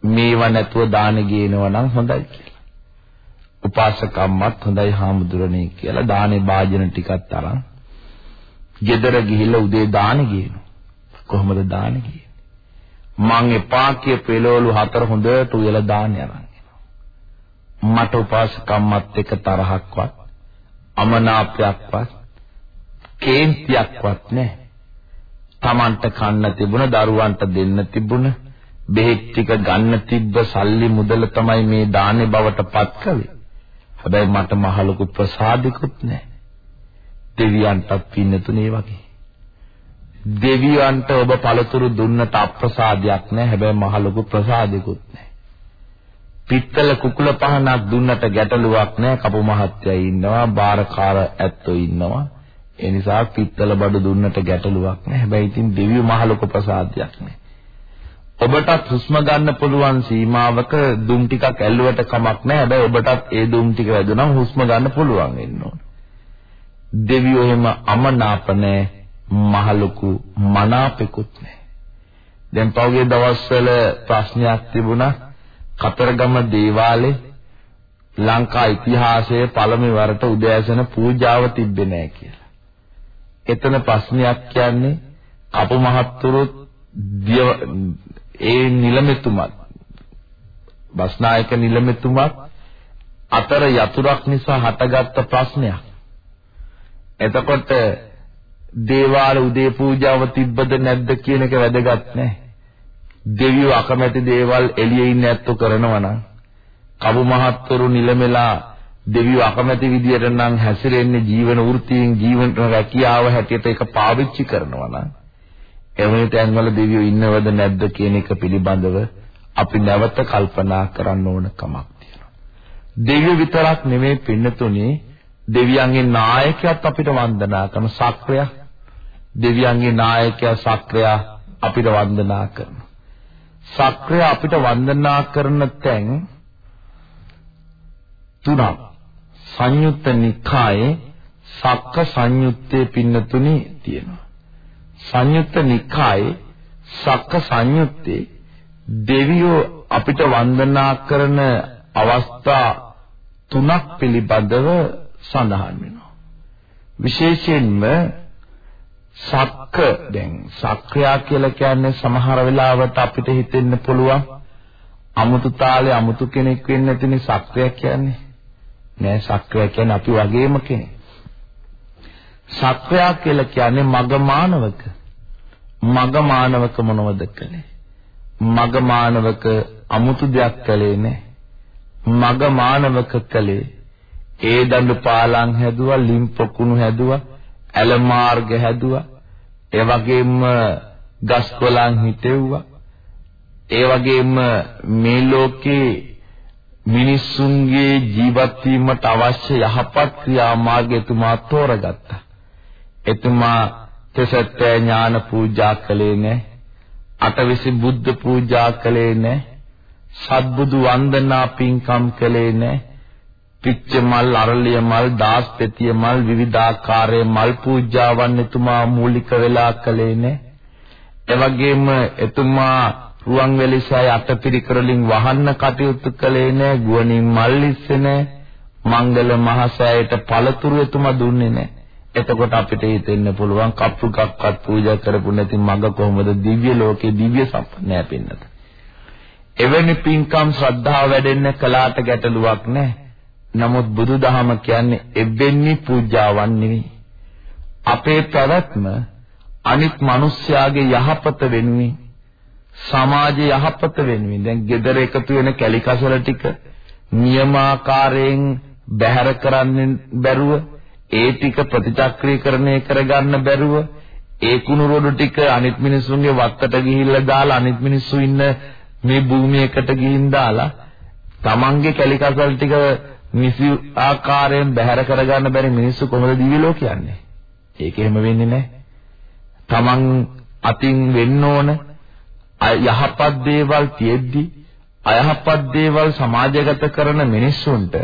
මේව නැතුව දාන ගේනවා නම් හොඳයි කියලා. උපාසක අම්මත් හොඳයි හාමුදුරනේ කියලා දානේ වාජන ටිකක් තරම් ගෙදර ගිහිල්ලා උදේ දාන ගේනවා. කොහොමද දාන ගියේ? මං එපා කිය පෙළවලු හතර හොඳට උයලා දාන යනවා. මට උපාසකම්මත් එක්ක තරහක්වත් අමනාපයක්වත් කේන්තියක්වත් නැහැ. Tamanට කන්න තිබුණ දරුවන්ට දෙන්න තිබුණ බෙහෙත් ටික ගන්න තිබ්බ සල්ලි මුදල තමයි මේ දාන්නේ බවට පත් කළේ. හැබැයි මට මහ ලොකු ප්‍රසාදිකුත් නැහැ. දෙවියන්ටත් පින්නතුනේ වගේ. දෙවියන්ට ඔබ පළතුරු දුන්නට අප්‍රසාදයක් නැහැ. හැබැයි මහ ලොකු ප්‍රසාදිකුත් නැහැ. පිත්තල කුකුල පහනක් දුන්නට ගැටලුවක් නැහැ. කපු මහත්තයා ඉන්නවා, බාරකාර ඇත්තෝ ඉන්නවා. ඒ නිසා පිත්තල බඩු දුන්නට ගැටලුවක් නැහැ. හැබැයි ඉතින් දෙවියෝ මහ ලොකු ප්‍රසාදයක් නැහැ. ඔබටත් හුස්ම ගන්න පුළුවන් සීමාවක දුම් ටිකක් ඇල්ලුවට කමක් නැහැ. හැබැයි ඔබටත් ඒ දුම් ටික වැදුනම හුස්ම ගන්න පුළුවන් වෙන්න ඕන. දෙවියෝ එහෙම අමනාප නැහැ. මහ ලොකු මනාපෙකුත් නැහැ. දැන් පෞගේ දවස්වල ප්‍රශ්නයක් තිබුණා. කතරගම දේවාලේ ලංකා ඉතිහාසයේ පළමු වරට උදෑසන පූජාව තිබ්බේ නැහැ කියලා. එතන ප්‍රශ්නයක් කියන්නේ කපු මහත්තුරුත් ඒ නිලමෙතුමත් බස්නායක නිලමෙතුමත් අතර යතුරක් නිසා හටගත්ත ප්‍රශ්නයක්. එතකොට දේවාල උදේ පූජාව තිබ්බද නැද්ද කියන එක වැදගත් නැහැ. දෙවියෝ අකමැති දේවල් එළියේ ඉන්න ඇත්තෝ කරනවා නම් කබු මහත්තුරු නිලමෙලා දෙවියෝ අකමැති විදියට නම් හැසිරෙන්නේ ජීවන වෘත්තියෙන් ජීවන රැකියාව හැටියට ඒක පාවිච්චි කරනවා නම් එවැනි තැන්වල දෙවියෝ ඉන්නවද නැද්ද කියන එක පිළිබඳව අපි නැවත කල්පනා කරන්න ඕන කමක් තියෙනවා. දෙවියෝ විතරක් නෙමෙයි පින්නතුනේ දෙවියන්ගේ නායකයාත් අපිට වන්දනා කරන සක්‍රය. දෙවියන්ගේ නායකයා සක්‍රය අපිට වන්දනා කරනවා. සක්‍රය අපිට වන්දනා කරන තැන් තුනක්. සංයුත්ත නිකායේ සක්ක සංයුත්තේ පින්නතුනි තියෙනවා. සංයුත්ත නිකායේ සක්ක සංයුත්තේ දෙවියෝ අපිට වන්දනා කරන අවස්ථා තුනක් පිළිබඳව සඳහන් වෙනවා. විශේෂයෙන්ම සක්ක දැන් සක්‍රියා කියලා කියන්නේ සමහර වෙලාවට අපිට හිතෙන්න පුළුවන් අමුතු තාලේ අමුතු කෙනෙක් වෙන්න නැතිනේ සක්‍රියා කියන්නේ. නෑ සක්‍රියා කියන්නේ අපි වගේම කෙනෙක්. සක්‍රියා කියලා කියන්නේ මග මානවක. මග මානවක මොනවද කළේ? මග මානවක අමුතු දෙයක් කළේ නෑ. මග මානවක කළේ ඒ දඬු පාලං හැදුවා ලිම් පොකුණු හැදුවා ඇල මාර්ග හැදුවා. ඒ වගේම ගස් කොළන් හිටෙව්වා. ඒ වගේම මේ ලෝකේ මිනිස්සුන්ගේ ජීවත් වීමට අවශ්‍ය යහපත් ක්‍රියාමාර්ග එතුමා තෝරගත්තා. එතුමා තෙසත්ත්‍ය ඥාන පූජා කළේ නැහැ. අටවිසි බුද්ධ පූජා කළේ නැහැ. සත්බුදු වන්දනා පින්කම් කළේ නැහැ. පිච්ච මල්, අරලිය මල්, දාස්පෙතිය මල්, විවිධාකාරයේ මල් පූජාවන් එතුමා මූලික වෙලා කළේ නේ. එවැගේම එතුමා රුවන්වැලිසෑය අටපිරිකරලින් වහන්න කටයුතු කළේ නෑ. ගුවනින් මල් ඉස්සේ නෑ. මංගල මහසෑයට පළතුරු එතුමා දුන්නේ නෑ. එතකොට අපිට හිතෙන්න පුළුවන් කප්පුකක්වත් පූජා කරපු නැති මග කොහොමද දිව්‍ය ලෝකේ දිව්‍ය සම්පන්නය පෙන්නත එවැනි පින්කම් ශ්‍රද්ධාව වැඩෙන්න කලාට ගැටලුවක් නැහැ. නමුත් බුදුදහම කියන්නේ එබ්බෙන්නේ පූජාවන් නෙවෙයි. අපේ පැවැත්ම අනිත් මිනිස්යාගේ යහපත වෙනුවෙන් සමාජයේ යහපත වෙනුවෙන් දැන් gedara එකතු වෙන කැලිකසල ටික නියමාකාරයෙන් බැහැර කරන්න බැරුව ඒ ටික ප්‍රතිචක්‍රීකරණය කරගන්න බැරුව ඒ කුණු රොඩු ටික අනිත් මිනිස්සුන්ගේ වත්තට ගිහිල්ලා දාලා අනිත් මිනිස්සු ඉන්න මේ භූමියකට ගිහින් දාලා තමන්ගේ කැලිකසල් ටික නිසි ආකාරයෙන් බැහැර කරගන්න බැරි මිනිස්සු කොහොමද දිව්‍ය ලෝක යන්නේ? ඒක එහෙම වෙන්නේ නැහැ. තමන් අතින් වෙන්න ඕන යහපත් දේවල් තියෙද්දි අයහපත් දේවල් සමාජගත කරන මිනිස්සුන්ට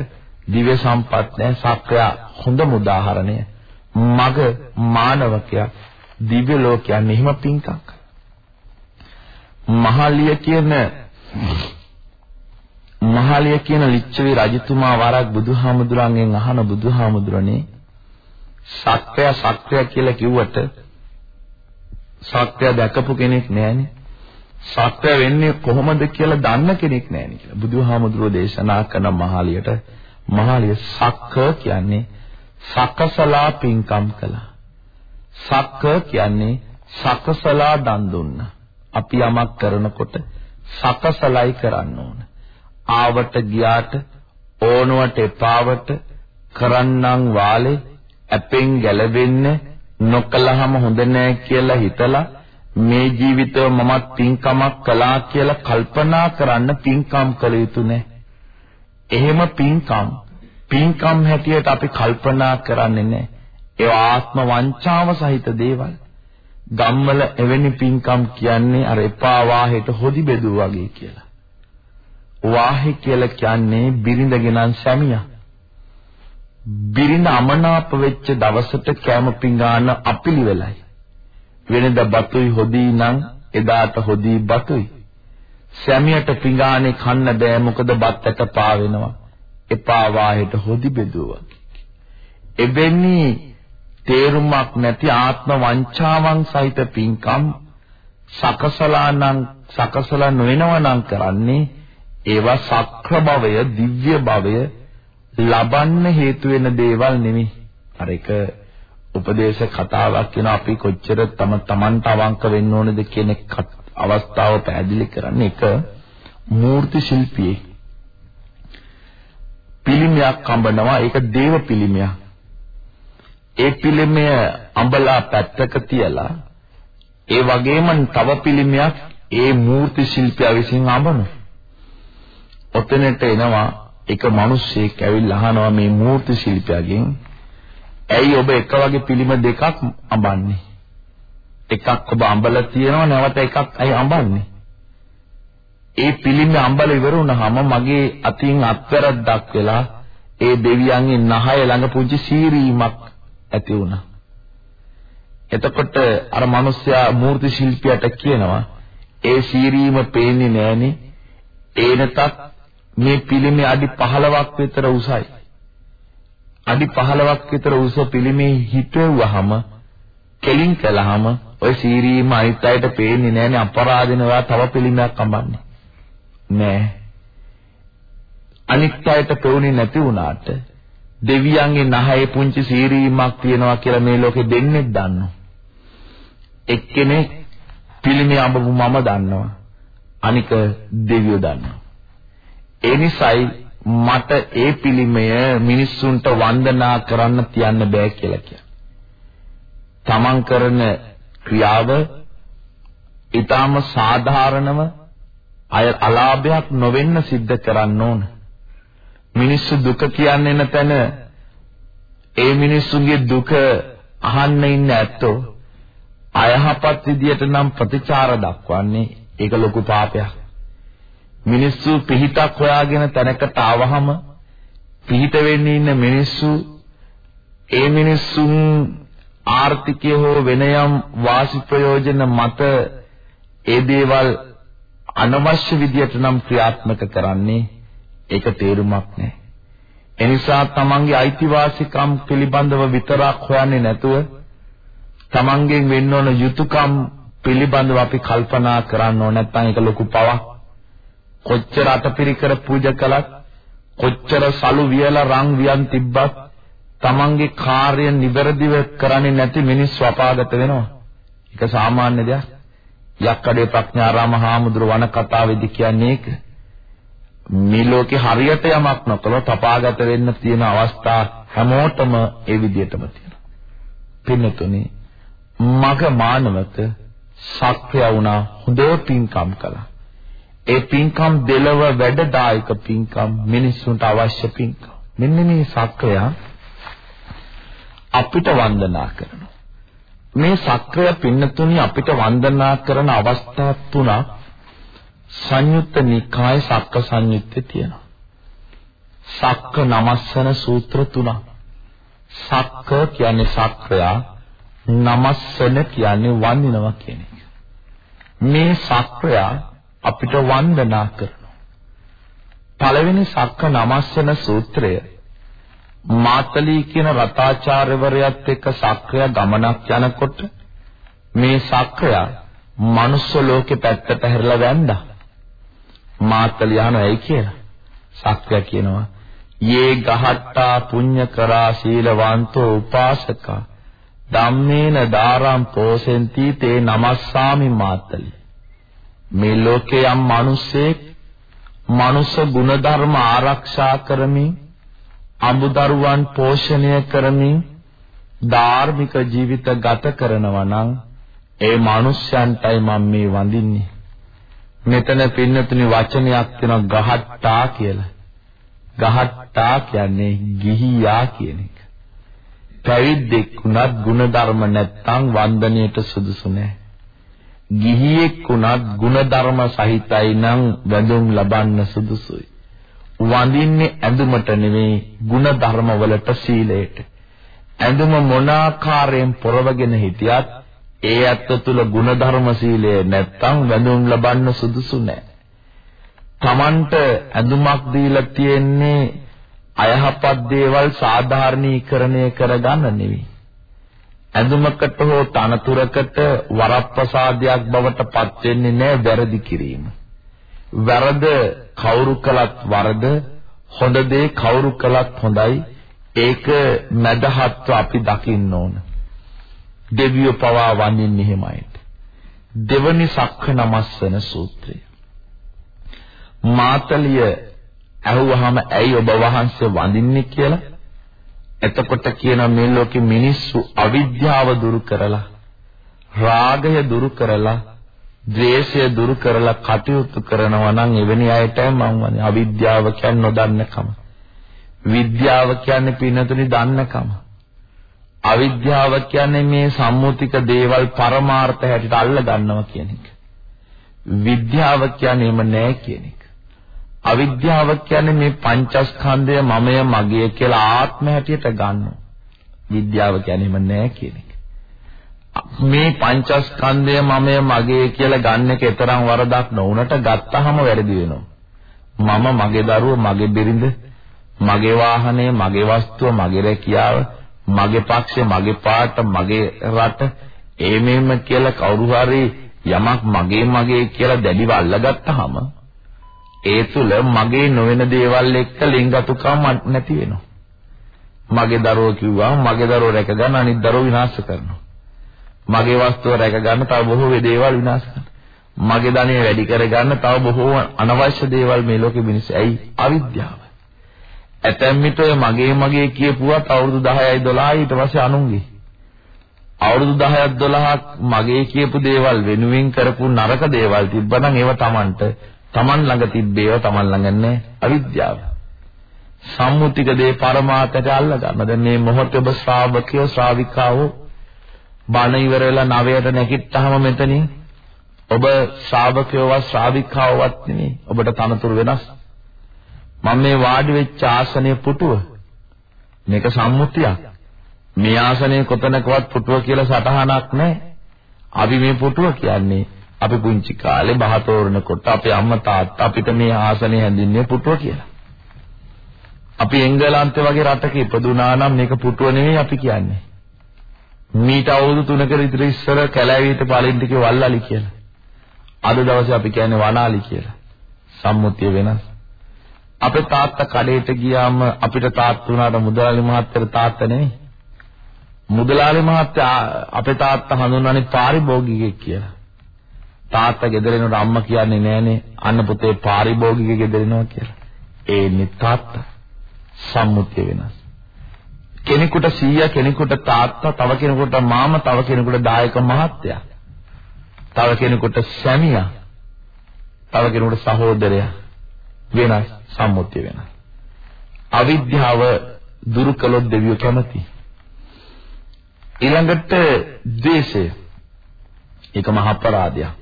දිව්‍ය සම්පත් නැහැ සක්‍රිය හොඳම උදාහරණය මග මානවකයා දිව්‍ය ලෝකයන් එහෙම පිංකම් මහලිය කියන මහලිය කියන ලිච්ඡවි රජතුමා වරක් බුදුහාමුදුරන්ගෙන් අහන බුදුහාමුදුරනේ සත්‍ය සත්‍ය කියලා කිව්වට සත්‍ය දැකපු කෙනෙක් නෑනේ. සත්‍ය වෙන්නේ කොහොමද කියලා දන්න කෙනෙක් නෑනේ කියලා. බුදුහාමුදුරෝ දේශනා කරන මහලියට මහලිය සක්ක කියන්නේ සකසලා පින්කම් කළා. සක්ක කියන්නේ සකසලා දන් දුන්නා. අපි යමක් කරනකොට සකසලයි කරන්න ඕන. ආවට ගියාට ඕනුවට එපාවට කරන්නම් වාලේ ඇපෙන් ගැලවෙන්න නොකලහම හොඳ නෑ කියලා හිතලා මේ ජීවිතව මමත් පින්කමක් කළා කියලා කල්පනා කරන්න පින්කම් කළ යුතු නෑ. එහෙම පින්කම් පින්කම් හැටියට අපි කල්පනා කරන්නේ නෑ. ඒ ආත්ම වංචාව සහිත දේවල්. ගම්වල එවැනි පින්කම් කියන්නේ අර එපා වාහෙට හොදි බෙදුව වගේ කියලා. වාහි කියලා කියන්නේ බිරිඳගෙනන් සැමියා. බිරිඳ අමනාප වෙච්ච දවසට කැම පිඟාන අපිලිවෙලයි. වෙනද බතුයි හොදී නම් එදාට හොදී බතුයි. සැමියට පිඟානේ කන්න බෑ මොකද බත්තට පා වෙනවා. එපා වාහෙට හොදි බෙදුවා. එබැනි තේරුමක් නැති ආත්ම වංචාවන් සහිත පින්කම් සකසලා නම් සකසලා නොවනවා නම් කරන්නේ ඒවා සක්‍ර භවය දිව්‍ය භවය ලබන්න හේතු වෙන දේවල් නෙමෙයි. අර එක උපදේශ කතාවක් කියන අපි කොච්චර තම තමන්ට අවංක වෙන්න ඕනද කියන අවස්ථාව පැහැදිලි කරන්නේ එක මූර්ති ශිල්පියෙක්. පිළිමයක් අඹනවා ඒක දේව පිළිමයක්. ඒ පිළිමය අඹලා පැත්තක තියලා ඒ වගේම තව පිළිමයක් ඒ මූර්ති ශිල්පියා විසින් අඹනවා. ඔතනට එනවා එක මිනිස්සෙක් ඇවිල්ලා අහනවා මේ මූර්ති ශිල්පියාගෙන් ඇයි ඔබ එක වගේ පිළිම දෙකක් අඹන්නේ? එකක් ඔබ අඹලා තියෙනවා නැවත එකක් ඇයි අඹන්නේ? ඒ පිළිම අඹල ඉවර වුණාම මගේ අතින් අත්වැරද්දක් වෙලා ඒ දෙවියන්ගේ නහය ළඟ පුංචි සීරීමක් ඇති වුණා. එතකොට අර මිනිස්සයා මූර්ති ශිල්පියට කියනවා ඒ සීරීම පේන්නේ නෑනේ. ඒනටත් මේ පිළිමේ අඩි 15ක් විතර උසයි. අඩි 15ක් විතර උස පිළිමේ හිටවුවාම කෙලින් කළාම ඔය සීරීම අනිත් අයට පේන්නේ නැහැනේ අපරාධිනවා තව පිළිමයක් අඹන්නේ. නෑ. අනිත් අයට පෙවුනේ නැති වුණාට දෙවියන්ගේ නහයේ පුංචි සීරීමක් තියෙනවා කියලා මේ ලෝකෙ දෙන්නේ දන්නවා. එක්කෙනෙක් පිළිමේ අඹපු මම දන්නවා. අනික දෙවියෝ දන්නවා. ඒ නිසායි මට ඒ පිළිමය මිනිස්සුන්ට වන්දනා කරන්න තියන්න බෑ කියලා කියන්නේ. තමන් කරන ක්‍රියාව ඊටාම සාධාරණව අය අලාභයක් නොවෙන්න සිද්ධ කරන්න ඕන. මිනිස්සු දුක කියන්නේ නැතන ඒ මිනිස්සුන්ගේ දුක අහන්න ඉන්න ඇත්තෝ අයහපත් විදියට නම් ප්‍රතිචාර දක්වන්නේ ඒක ලොකු පාපයක්. මිනිස්සු පිහිටක් හොයාගෙන තැනකට ආවහම පිහිට වෙන්නේ ඉන්න මිනිස්සු ඒ මිනිස්සුන් ආර්ථිකය හෝ වෙන යම් වාසි ප්‍රයෝජන මත ඒ දේවල් අනවශ්‍ය විදියට නම් ක්‍රියාත්මක කරන්නේ ඒක තේරුමක් නැහැ. එනිසා තමන්ගේ අයිතිවාසිකම් පිළිබඳව විතරක් හොයන්නේ නැතුව තමන්ගෙන් වෙන්න ඕන යුතුයකම් පිළිබඳව අපි කල්පනා කරන්න ඕන නැත්නම් ඒක ලොකු පවක්. කොච්චර අටපිරිකර පූජා කළත් කොච්චර සලු වියලා රන් වියන් තිබ්බත් තමන්ගේ කාර්ය නිවැරදිව කරන්නේ නැති මිනිස්සු අපාගත වෙනවා. ඒක සාමාන්‍ය දෙයක්. යක්කඩේ ප්‍රඥාරාම හාමුදුර වණ කතාවේදී කියන්නේ ඒක. මේ ලෝකේ හරියට යමක් නොකළොත් අපාගත වෙන්න තියෙන අවස්ථා හැමෝටම ඒ විදිහටම තියෙනවා. පින්නතුනේ මග මානවක සක්‍රිය වුණා හොඳ පින්කම් කළා. ඒ පින්කම් දෙලව වැඩදායක පින්කම් මිනිස්සුන්ට අවශ්‍ය පින්කම්. මෙන්න මේ සක්‍රිය අපිට වන්දනා කරනවා. මේ සක්‍රිය පින්නතුනි අපිට වන්දනා කරන අවස්ථා තුනක් සංයුත්ත නිකාය සක්ක සංයුත්තේ තියෙනවා. සක්ක නමස්සන සූත්‍ර තුනක්. සක්ක කියන්නේ සක්‍රයා නමස්සන කියන්නේ වන්දිනවා කියන එක. මේ සක්‍රයා අපිට වන්දනා කරනවා. පළවෙනි සක්ක නමස්සන සූත්‍රය මාතලී කියන රතාචාර්යවරයාත් එක්ක සක්‍රයා ගමනක් යනකොට මේ සක්‍රයා මනුස්ස ලෝකේ පැත්තට හැරිලා වැන්දා. මාතලී අහනවා ඇයි කියලා. සක්‍රයා කියනවා යේ ගහට්ටා පුඤ්ඤ කරා සීලවන්තෝ උපාසකා ධම්මේන දාරම් පෝසෙන්ති තේ නමස්සාමි මාතලි මේ ලෝකේ යම් මිනිසෙක් මනුෂ්‍ය ගුණධර්ම ආරක්ෂා කරමින් අඹදරුවන් පෝෂණය කරමින් ධාර්මික ජීවිත ගත කරනවා නම් ඒ මිනිස්යන්ටයි මම මේ වඳින්නේ මෙතන පින්නතුනි වචනයක් තියෙනවා ගහට්ටා කියලා ගහට්ටා කියන්නේ ගිහියා කියන එක. පැවිද්දෙක් වුණත් ಗುಣධර්ම නැත්තම් වන්දනයට සුදුසු නැහැ. ගිහියෙක් වුණත් ಗುಣධර්ම සහිතයි නම් වැඳුම් ලබන්න සුදුසුයි. වඳින්නේ ඇඳුමට නෙවෙයි ಗುಣධර්ම වලට සීලයට. ඇඳුම මොන ආකාරයෙන් පොරවගෙන හිටියත් ඒ ඇත්ත තුල ಗುಣධර්ම සීලය නැත්තම් වැඳුම් ලබන්න සුදුසු නෑ. Tamanට ඇඳුමක් දීලා තියෙන්නේ අයහපත් දේවල් සාධාරණීකරණය කරගන්න නෙවෙයි. ඇඳුමකට හෝ තනතුරකට වරප්‍රසාදයක් බවට පත් වෙන්නේ නැහැ වැරදි කිරීම. වැරද කවුරු කළත් වරද, හොඳ දේ කවුරු කළත් හොඳයි. ඒක මදහත්ව අපි දකින්න ඕන. දෙවියෝ පවා වඳින්නේ එහෙමයි. දෙවනි සක්ක නමස්සන සූත්‍රය. මාතලිය ඇහුවාම ඇයි ඔබ වහන්සේ වඳින්නේ කියලා එතකොට කියන මේ ලෝකෙ මිනිස්සු අවිද්‍යාව දුරු කරලා රාගය දුරු කරලා ද්වේෂය දුරු කරලා කටයුතු කරනවා නම් එවැනි අයටයි මම වඳින්නේ අවිද්‍යාව කියන්නේ නොදන්නකම. විද්‍යාව කියන්නේ පින්නතුනි දන්නකම. අවිද්‍යාව කියන්නේ මේ සම්මුතික දේවල් පරමාර්ථ හැටියට අල්ල ගන්නවා කියන එක. විද්‍යාව කියන්නේ එම නෑ කියන එක. අවිද්‍යාව කියන්නේ මේ පංචස්කන්ධය මමය මගේ කියලා ආත්ම හැටියට ගන්නවා. විද්‍යාව කියන්නේම නෑ කියන එක. මේ පංචස්කන්ධය මමය මගේ කියලා ගන්න එක තරම් වරදක් නොවුනට ගත්තාම වැරදි වෙනවා. මම මගේ දරුව මගේ බිරිඳ මගේ වාහනය මගේ වස්තුව මගේ රැකියාව මගේ පක්ෂය මගේ පාට මගේ රට ඒ මෙහෙම කියලා කවුරු හරි යමක් මගේ මගේ කියලා දැඩිව අල්ලගත්තාම ඒ තුල මගේ නොවන දේවල් එක්ක ලිංගතුකම් නැති වෙනවා. මගේ දරුවෝ කිව්වම මගේ දරුවෝ රැක ගන්න අනිත් දරුවෝ විනාශ කරනවා. මගේ වස්තුව රැක ගන්න තව බොහෝ දේවල් විනාශ කරනවා. මගේ ධනෙ වැඩි කර ගන්න තව බොහෝ අනවශ්‍ය දේවල් මේ ලෝකෙ මිනිස්සු ඇයි අවිද්‍යාව. ඇතැම් විට මගේ මගේ කියපුවත් අවුරුදු 10යි 12යි ඊට පස්සේ අනුන්ගේ. අවුරුදු 10ක් 12ක් මගේ කියපු දේවල් වෙනුවෙන් කරපු නරක දේවල් තිබ්බනම් ඒව Tamanට Taman ළඟ තිබ්බේව Taman ළඟ නැහැ අවිද්‍යාව. සම්මුතික දේ පරමාර්ථයට අල්ල ගන්න. දැන් මේ මොහොතේ ඔබ ශ්‍රාවකයෝ ශ්‍රාවිකාවෝ බණ ඉවර වෙලා නවයට නැගිට්ටාම මෙතනින් ඔබ ශ්‍රාවකයෝවත් ශ්‍රාවිකාවවත් නෙමෙයි. ඔබට තනතුරු වෙනස්. මම මේ වාඩි වෙච්ච ආසනයේ පුටුව මේක සම්මුතියක්. මේ ආසනයේ කොතනකවත් පුටුව කියලා සටහනක් නැහැ. අපි මේ පුටුව කියන්නේ අපි පුංචි කාලේ බහ තෝරනකොට අපේ අම්මා තාත්තා අපිට මේ ආසනය හැඳින්වන්නේ පුටුව කියලා. අපි එංගලන්තේ වගේ රටක ඉපදුනා නම් මේක පුටුව නෙවෙයි අපි කියන්නේ. මීට අවුරුදු 3ක විතර ඉස්සර කැලෑවිට පලින්ට කිව්ව වල්ලාලි කියලා. අද දවසේ අපි කියන්නේ වනාලි කියලා. සම්මුතිය වෙනස්. අපේ තාත්තා කඩේට ගියාම අපිට තාත්තා උනාට මුදලාලි මහත්තයාට තාත්තා නෙවෙයි. මුදලාලි මහත්තයා අපේ තාත්තා හඳුන්වන්නේ පාරිභෝගිකයෙක් කියලා. තාත්තා ගෙදර එනකොට අම්මා කියන්නේ නෑනේ අන්න පුතේ පාරිභෝගික ගෙදර එනවා කියලා. ඒන්නේ තාත්තා. සම්මුතිය වෙනස්. කෙනෙකුට සීයා කෙනෙකුට තාත්තා තව කෙනෙකුට මාමා තව කෙනෙකුට දායක මහත්තයා. තව කෙනෙකුට සැමියා. තව කෙනෙකුට සහෝදරයා. වෙනස් සම්මුතිය වෙනස්. අවිද්‍යාව දුරු කළොත් දෙවියෝ කැමති. ඊළඟට ද්වේෂය. ඒක මහ අපරාධයක්.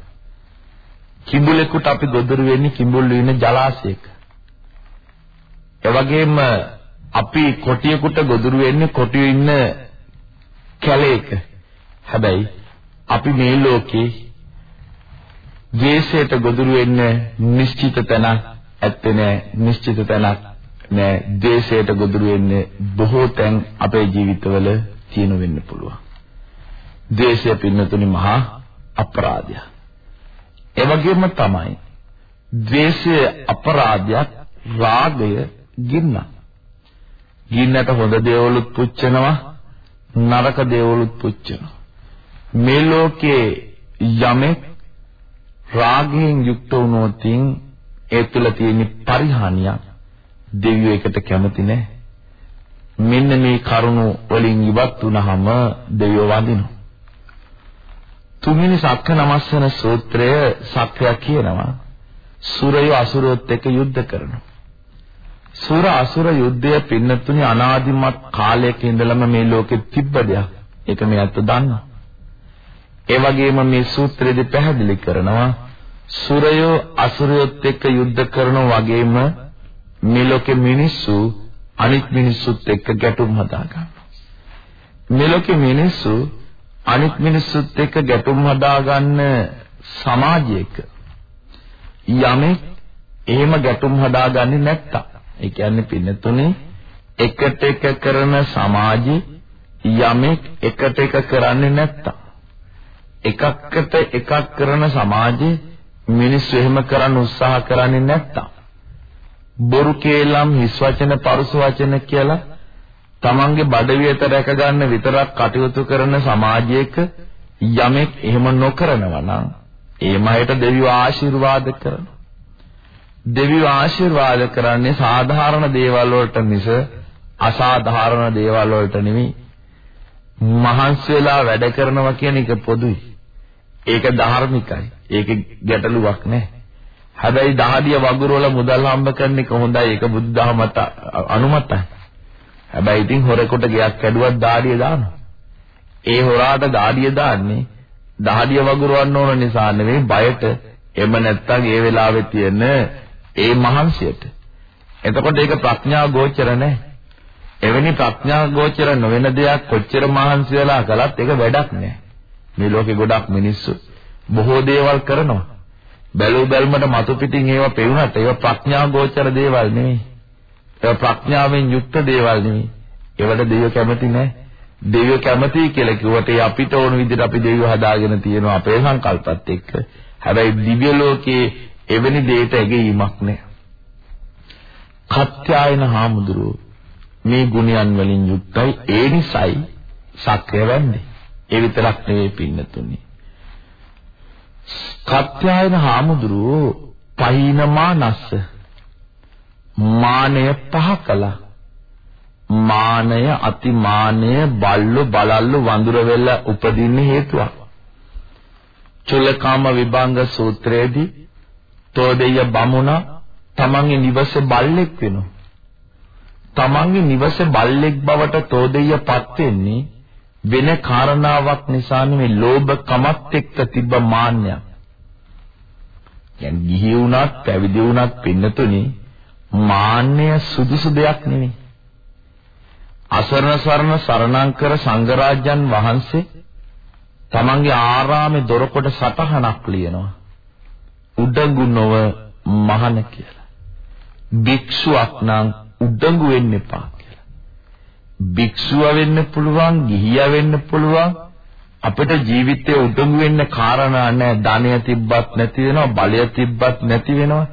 කිඹුලෙකුට අපි ගොදුරු වෙන්නේ කිඹුල් ඉන්න ජලාශයක. ඒ වගේම අපි කොටියෙකුට ගොදුරු වෙන්නේ කොටිය ඉන්න කැලේක. හැබැයි අපි මේ ලෝකේ ද්වේෂයට ගොදුරු වෙන්නේ නිශ්චිත තැනක් ඇත්තේ නෑ නිශ්චිත තැනක් නෑ ද්වේෂයට ගොදුරු වෙන්නේ බොහෝ තැන් අපේ ජීවිතවල තියෙන වෙන්න පුළුවන්. ද්වේෂය පින්නතුනි මහා අපරාධයක්. ඒ වගේම තමයි ද්වේෂය අපරාධයක් රාගය ගින්න. ගින්නට හොඳ දේවලුත් පුච්චනවා නරක දේවලුත් පුච්චනවා. මේ ලෝකේ යමෙක් රාගයෙන් යුක්ත වුණොත් ඒ තුළ තියෙන පරිහානියක් දෙවියෝ එකට කැමති නැහැ. මෙන්න මේ කරුණු වලින් ඉවත් වුණාම දෙවියෝ වඳිනවා. තුන්වෙනි සක්ක නමස්සන සූත්‍රය සක්‍රිය කියනවා සූරයෝ අසුරයොත් එක්ක යුද්ධ කරනවා. සූර අසුර යුද්ධය පින්නතුනි අනාදිමත් කාලයක ඉඳලම මේ ලෝකෙ තිබ්බ දෙයක්. ඒක මේ අත දන්නවා. ඒ වගේම මේ සූත්‍රයේදී පැහැදිලි කරනවා සූරයෝ අසුරයොත් එක්ක යුද්ධ කරන වගේම මේ ලෝකෙ මිනිස්සු අනිත් මිනිස්සුත් එක්ක ගැටුම් හදා ගන්නවා. මේ ලෝකෙ මිනිස්සු අනිත් මිනිස්සුත් එක්ක ගැටුම් හදාගන්න සමාජයක යමෙක් එහෙම ගැටුම් හදාගන්නේ නැත්තම් ඒ කියන්නේ පින්නතුනේ එකට එක කරන සමාජෙ යමෙක් එකට එක කරන්නේ නැත්තම් එකකට එකක් කරන සමාජෙ මිනිස්සු එහෙම කරන්න උත්සාහ කරන්නේ නැත්තම් බොරු කේලම් හිස් වචන පරුස වචන කියලා තමන්ගේ බඩවියත රැක ගන්න විතරක් කටයුතු කරන සමාජයක යමෙක් එහෙම නොකරනවා නම් ඒ මයට දෙවියෝ ආශිර්වාද කරනවා. දෙවියෝ ආශිර්වාද කරන්නේ සාධාරණ දේවල් වලට මිස අසාධාරණ දේවල් වලට නෙමෙයි. මහන්සි වෙලා වැඩ කරනවා කියන එක පොදුයි. ඒක ධාර්මිකයි. ඒක ගැටලුවක් නෑ. හැබැයි දහදිය වගුරු වල මුදල් හම්බ කරන එක හොඳයි. ඒක බුද්ධ ධර්මත අනුමතයි. හැබැයි ඉතින් හොරෙකුට ගයක් කැඩුවත් දාඩිය දානවා. ඒ හොරාට දාඩිය දාන්නේ දහඩිය වගුරවන්න ඕන නිසා නෙවෙයි බයට එම නැත්තම් ඒ වෙලාවේ තියෙන ඒ මහන්සියට. එතකොට ඒක ප්‍රඥා ගෝචර නැහැ. එවැනි ප්‍රඥා ගෝචර නොවන දෙයක් කොච්චර මහන්සි වෙලා කළත් ඒක වැඩක් නෑ. මේ ලෝකේ ගොඩක් මිනිස්සු බොහෝ දේවල් කරනවා. බැලූ බැල්මට මතු පිටින් ඒවා පෙවුනත් ඒවා ප්‍රඥා ගෝචර දේවල් නෙවෙයි. ඒවා ප්‍රඥාවෙන් යුක්ත දේවල් නෙවෙයි. ඒවට දෙවියෝ කැමති නැහැ. දෙවියෝ කැමති කියලා කිව්වට ඒ අපිට ඕන විදිහට අපි දෙවියෝ හදාගෙන තියෙනවා අපේ සංකල්පත් එක්ක. හැබැයි දිව්‍ය ලෝකයේ එවැනි දෙයකට ඇගීමක් නැහැ. කත්යායන හාමුදුරුවෝ මේ ගුණයන් වලින් යුක්තයි ඒ නිසයි සක්‍රිය වෙන්නේ. ඒ විතරක් නෙවෙයි පින්නතුනි. කත්යායන හාමුදුරුවෝ පහිනමා නස්ස මානය පහ කළා. මානය අතිමානය බල්ලු බලල්ලු වඳුර වෙලා උපදින්න හේතුවක්. චුල්ලකාම විභංග සූත්‍රයේදී තෝදෙය බමුණ තමන්ගේ නිවසේ බල්ලෙක් වෙනවා. තමන්ගේ නිවසේ බල්ලෙක් බවට තෝදෙයපත් වෙන්නේ වෙන කාරණාවක් නිසා නෙමෙයි ලෝභකමත් එක්ක තිබ්බ මාන්නයක්. දැන් ගිහි වුණත් පැවිදි වුණත් පින්නතුනේ මාන්නය සුදුසු දෙයක් නෙවෙයි. අසරණ සරණ සරණංකර සංඝරාජයන් වහන්සේ තමන්ගේ ආරාමේ දොරකොට සටහනක් ලියනවා. උඩඟු නොව මහන කියලා. භික්ෂුවක් නම් උඩඟු වෙන්න එපා කියලා. භික්ෂුව වෙන්න පුළුවන්, ගිහියා වෙන්න පුළුවන්. අපිට ජීවිතේ උඩඟු වෙන්න කාරණා නැහැ. ධනය තිබ්බත් නැති වෙනවා, බලය තිබ්බත් නැති වෙනවා.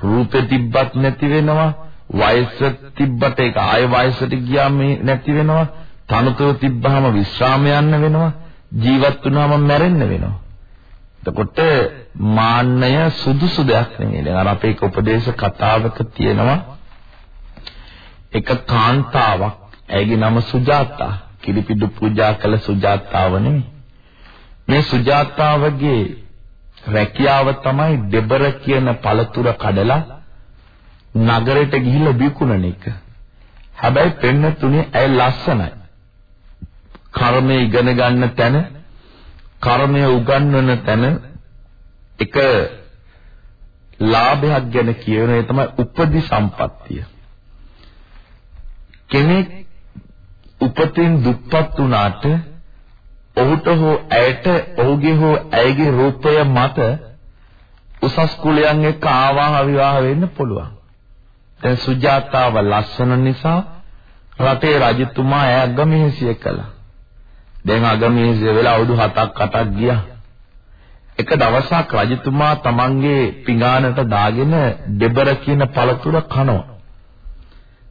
රූපේ තිබ්බත් නැති වෙනවා වයස තිබ්බට ඒක ආය වයසට ගියාම නැති වෙනවා තනතුර තිබ්බහම විශ්‍රාම යන්න වෙනවා ජීවත් වුණාම මැරෙන්න වෙනවා එතකොට මාන්නය සුදුසු දෙයක් නෙමෙයි. දැන් අර අපේ උපදේශ කතාවක තියෙනවා එක කාන්තාවක් ඇයගේ නම සුජාතා කිරිපිඩු පූජා කළ සුජාතාව නෙමෙයි. මේ සුජාතාවගේ රැකියාව තමයි දෙබර කියන පළතුර කඩලා නගරයට ගිහිල්ලා විකුණන එක. හැබැයි පෙන්න තුනේ ඇය ලස්සනයි. කර්මය ඉගෙන ගන්න තැන, කර්මය උගන්වන තැන එක ලාභයක් ගැන කියන ඒ තමයි උපදි සම්පත්තිය. කෙනෙක් උපතින් දුප්පත් වුණාට ඔහුට හෝ ඇයට ඔහුගේ හෝ ඇයගේ රූපය මත උසස් කුලයන් එක්ක ආවාහ විවාහ වෙන්න පුළුවන්. දැන් සුජාතාව ලස්සන නිසා රටේ රජතුමා ඇය අගමේසිය කළා. දැන් අගමේසිය වෙලා අවුරුදු 7ක් 8ක් ගියා. එක දවසක් රජතුමා තමන්ගේ පිඟානට දාගෙන දෙබර කියන පළතුර කනවා.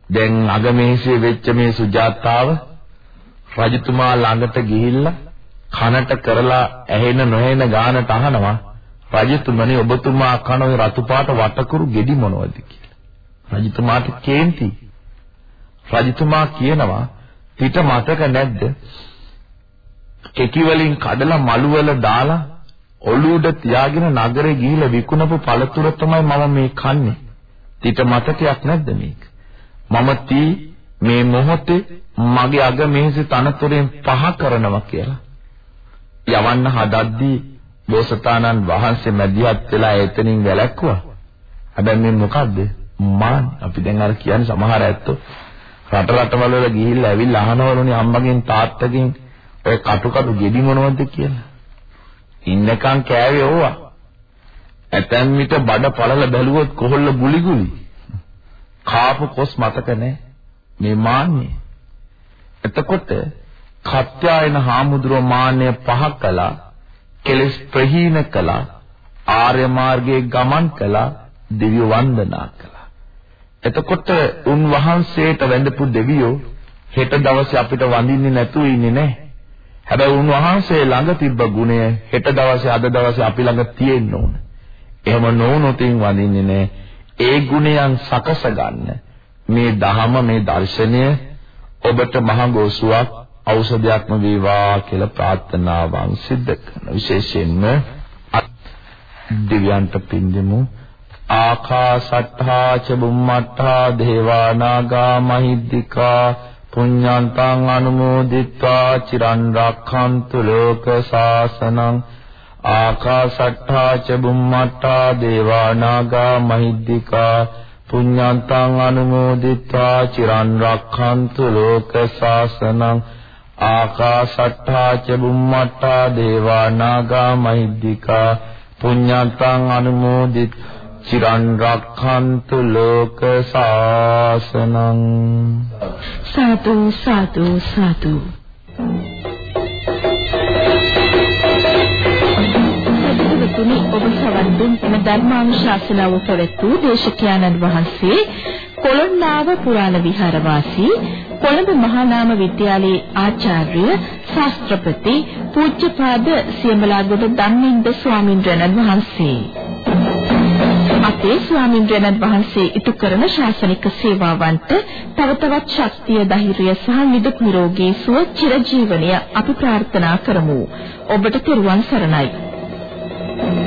දැන් අගමේසිය වෙච්ච මේ සුජාතාව රජතුමා ළඟට ගිහිල්ලා කනට කරලා ඇහෙන නොහෙන ගානට අහනවා රජතුමනි ඔබතුමා කන ඔය රතු පාට වටකුරු ගෙඩි මොනවද කියලා. රජතුමාට කේන්ති. රජතුමා කියනවා පිට මතක නැද්ද? කෙකි වලින් කඩලා මලු වල දාලා ඔළුවට තියාගෙන නගරේ ගිහිල්ලා විකුණපු පළතුර තමයි මම මේ කන්නේ. පිට මතකයක් නැද්ද මේක? මම තී මේ මොහොතේ මගේ අග මෙහෙසි තනතුරෙන් පහ කරනවා කියලා. යවන්න හදද්දී බෝසතාණන් වහන්සේ මැදිහත් වෙලා එතනින් වැළැක්කුවා. හැබැයි මේ මොකද්ද? මාන් අපි දැන් අර කියන්නේ සමහර ඇත්තෝ රට රටවල වල ගිහිල්ලා ඇවිල්ලා අහනවලුනේ අම්මගෙන් තාත්තගෙන් ඔය කටු කටු ගෙඩි මොනවද කියලා. ඉන්නකම් කෑවේ ඕවා. ඇතැම් විට බඩ පළල බැලුවොත් කොහොල්ල ගුලි ගුලි. කාපු කොස් මතක නැහැ. මේ මාන්නේ. එතකොට කත්යායන හාමුදුරුව මාන්නය පහ කළා කෙලස් ප්‍රහීන කළා ආර්ය මාර්ගයේ ගමන් කළා දිව්‍ය වන්දනා කළා. එතකොට උන්වහන්සේට වැඳපු දෙවියෝ හෙට දවසේ අපිට වඳින්නේ නැතුව ඉන්නේ නැහැ. හැබැයි උන්වහන්සේ ළඟ තිබ්බ ගුණය හෙට දවසේ අද දවසේ අපි ළඟ තියෙන්න ඕන. එහෙම නොවුනොතින් වඳින්නේ නැහැ. ඒ ගුණයන් සකස ගන්න මේ ධහම මේ දර්ශනය ඔබට මහ ගෝසුවක් ඖෂධයක්ම වේවා කියලා ප්‍රාර්ථනාවන් සිද්ධ කරන විශේෂයෙන්ම දිව්‍යන්ත පින්දෙමු. ආකාසට්ඨා ච බුම්මට්ඨා දේවා නාග මහිද්దికා පුඤ්ඤන්තං අනුමෝදිත්වා චිරන් රක්ඛන්තු ලෝක සාසනං ආකාසට්ඨා ච බුම්මට්ඨා දේවා නාග මහිද්దికා පුඤ්ඤන්තං අනුමෝදිත්වා චිරන් රක්ඛන්තු ලෝක සාසනං ආකාශට්ඨා ච බුම්මට්ඨා දේවා නාග මහිද්దికා පුඤ්ඤන්තං අනුමෝදිත චිරන් රක්ඛන්තු ලෝක සාසනං සාදු සාදු සාදු. තුනි ඔබ සවන් දුන් එම ධර්මානුශාසනාව පැවැත් වූ දේශකයන්න් වහන්සේ කොළොන්නාව පුරාණ විහාරවාසී කොළඹ මහානාම විද්‍යාලයේ ආචාර්ය ශාස්ත්‍රපති පූජ්‍යපාද සියඹලාගොඩ ධම්මින්ද ස්වාමින්ද්‍රයන්න් වහන්සේ. අපේ ස්වාමින්ද්‍රයන්න් වහන්සේ ඉටු කරන ශාසනික සේවාවන්ට තව තවත් ශක්තිය ධෛර්යය සහ නිදුක් නිරෝගී සුව චිරජීවනය අපි ප්‍රාර්ථනා කරමු. ඔබට තෙරුවන් සරණයි.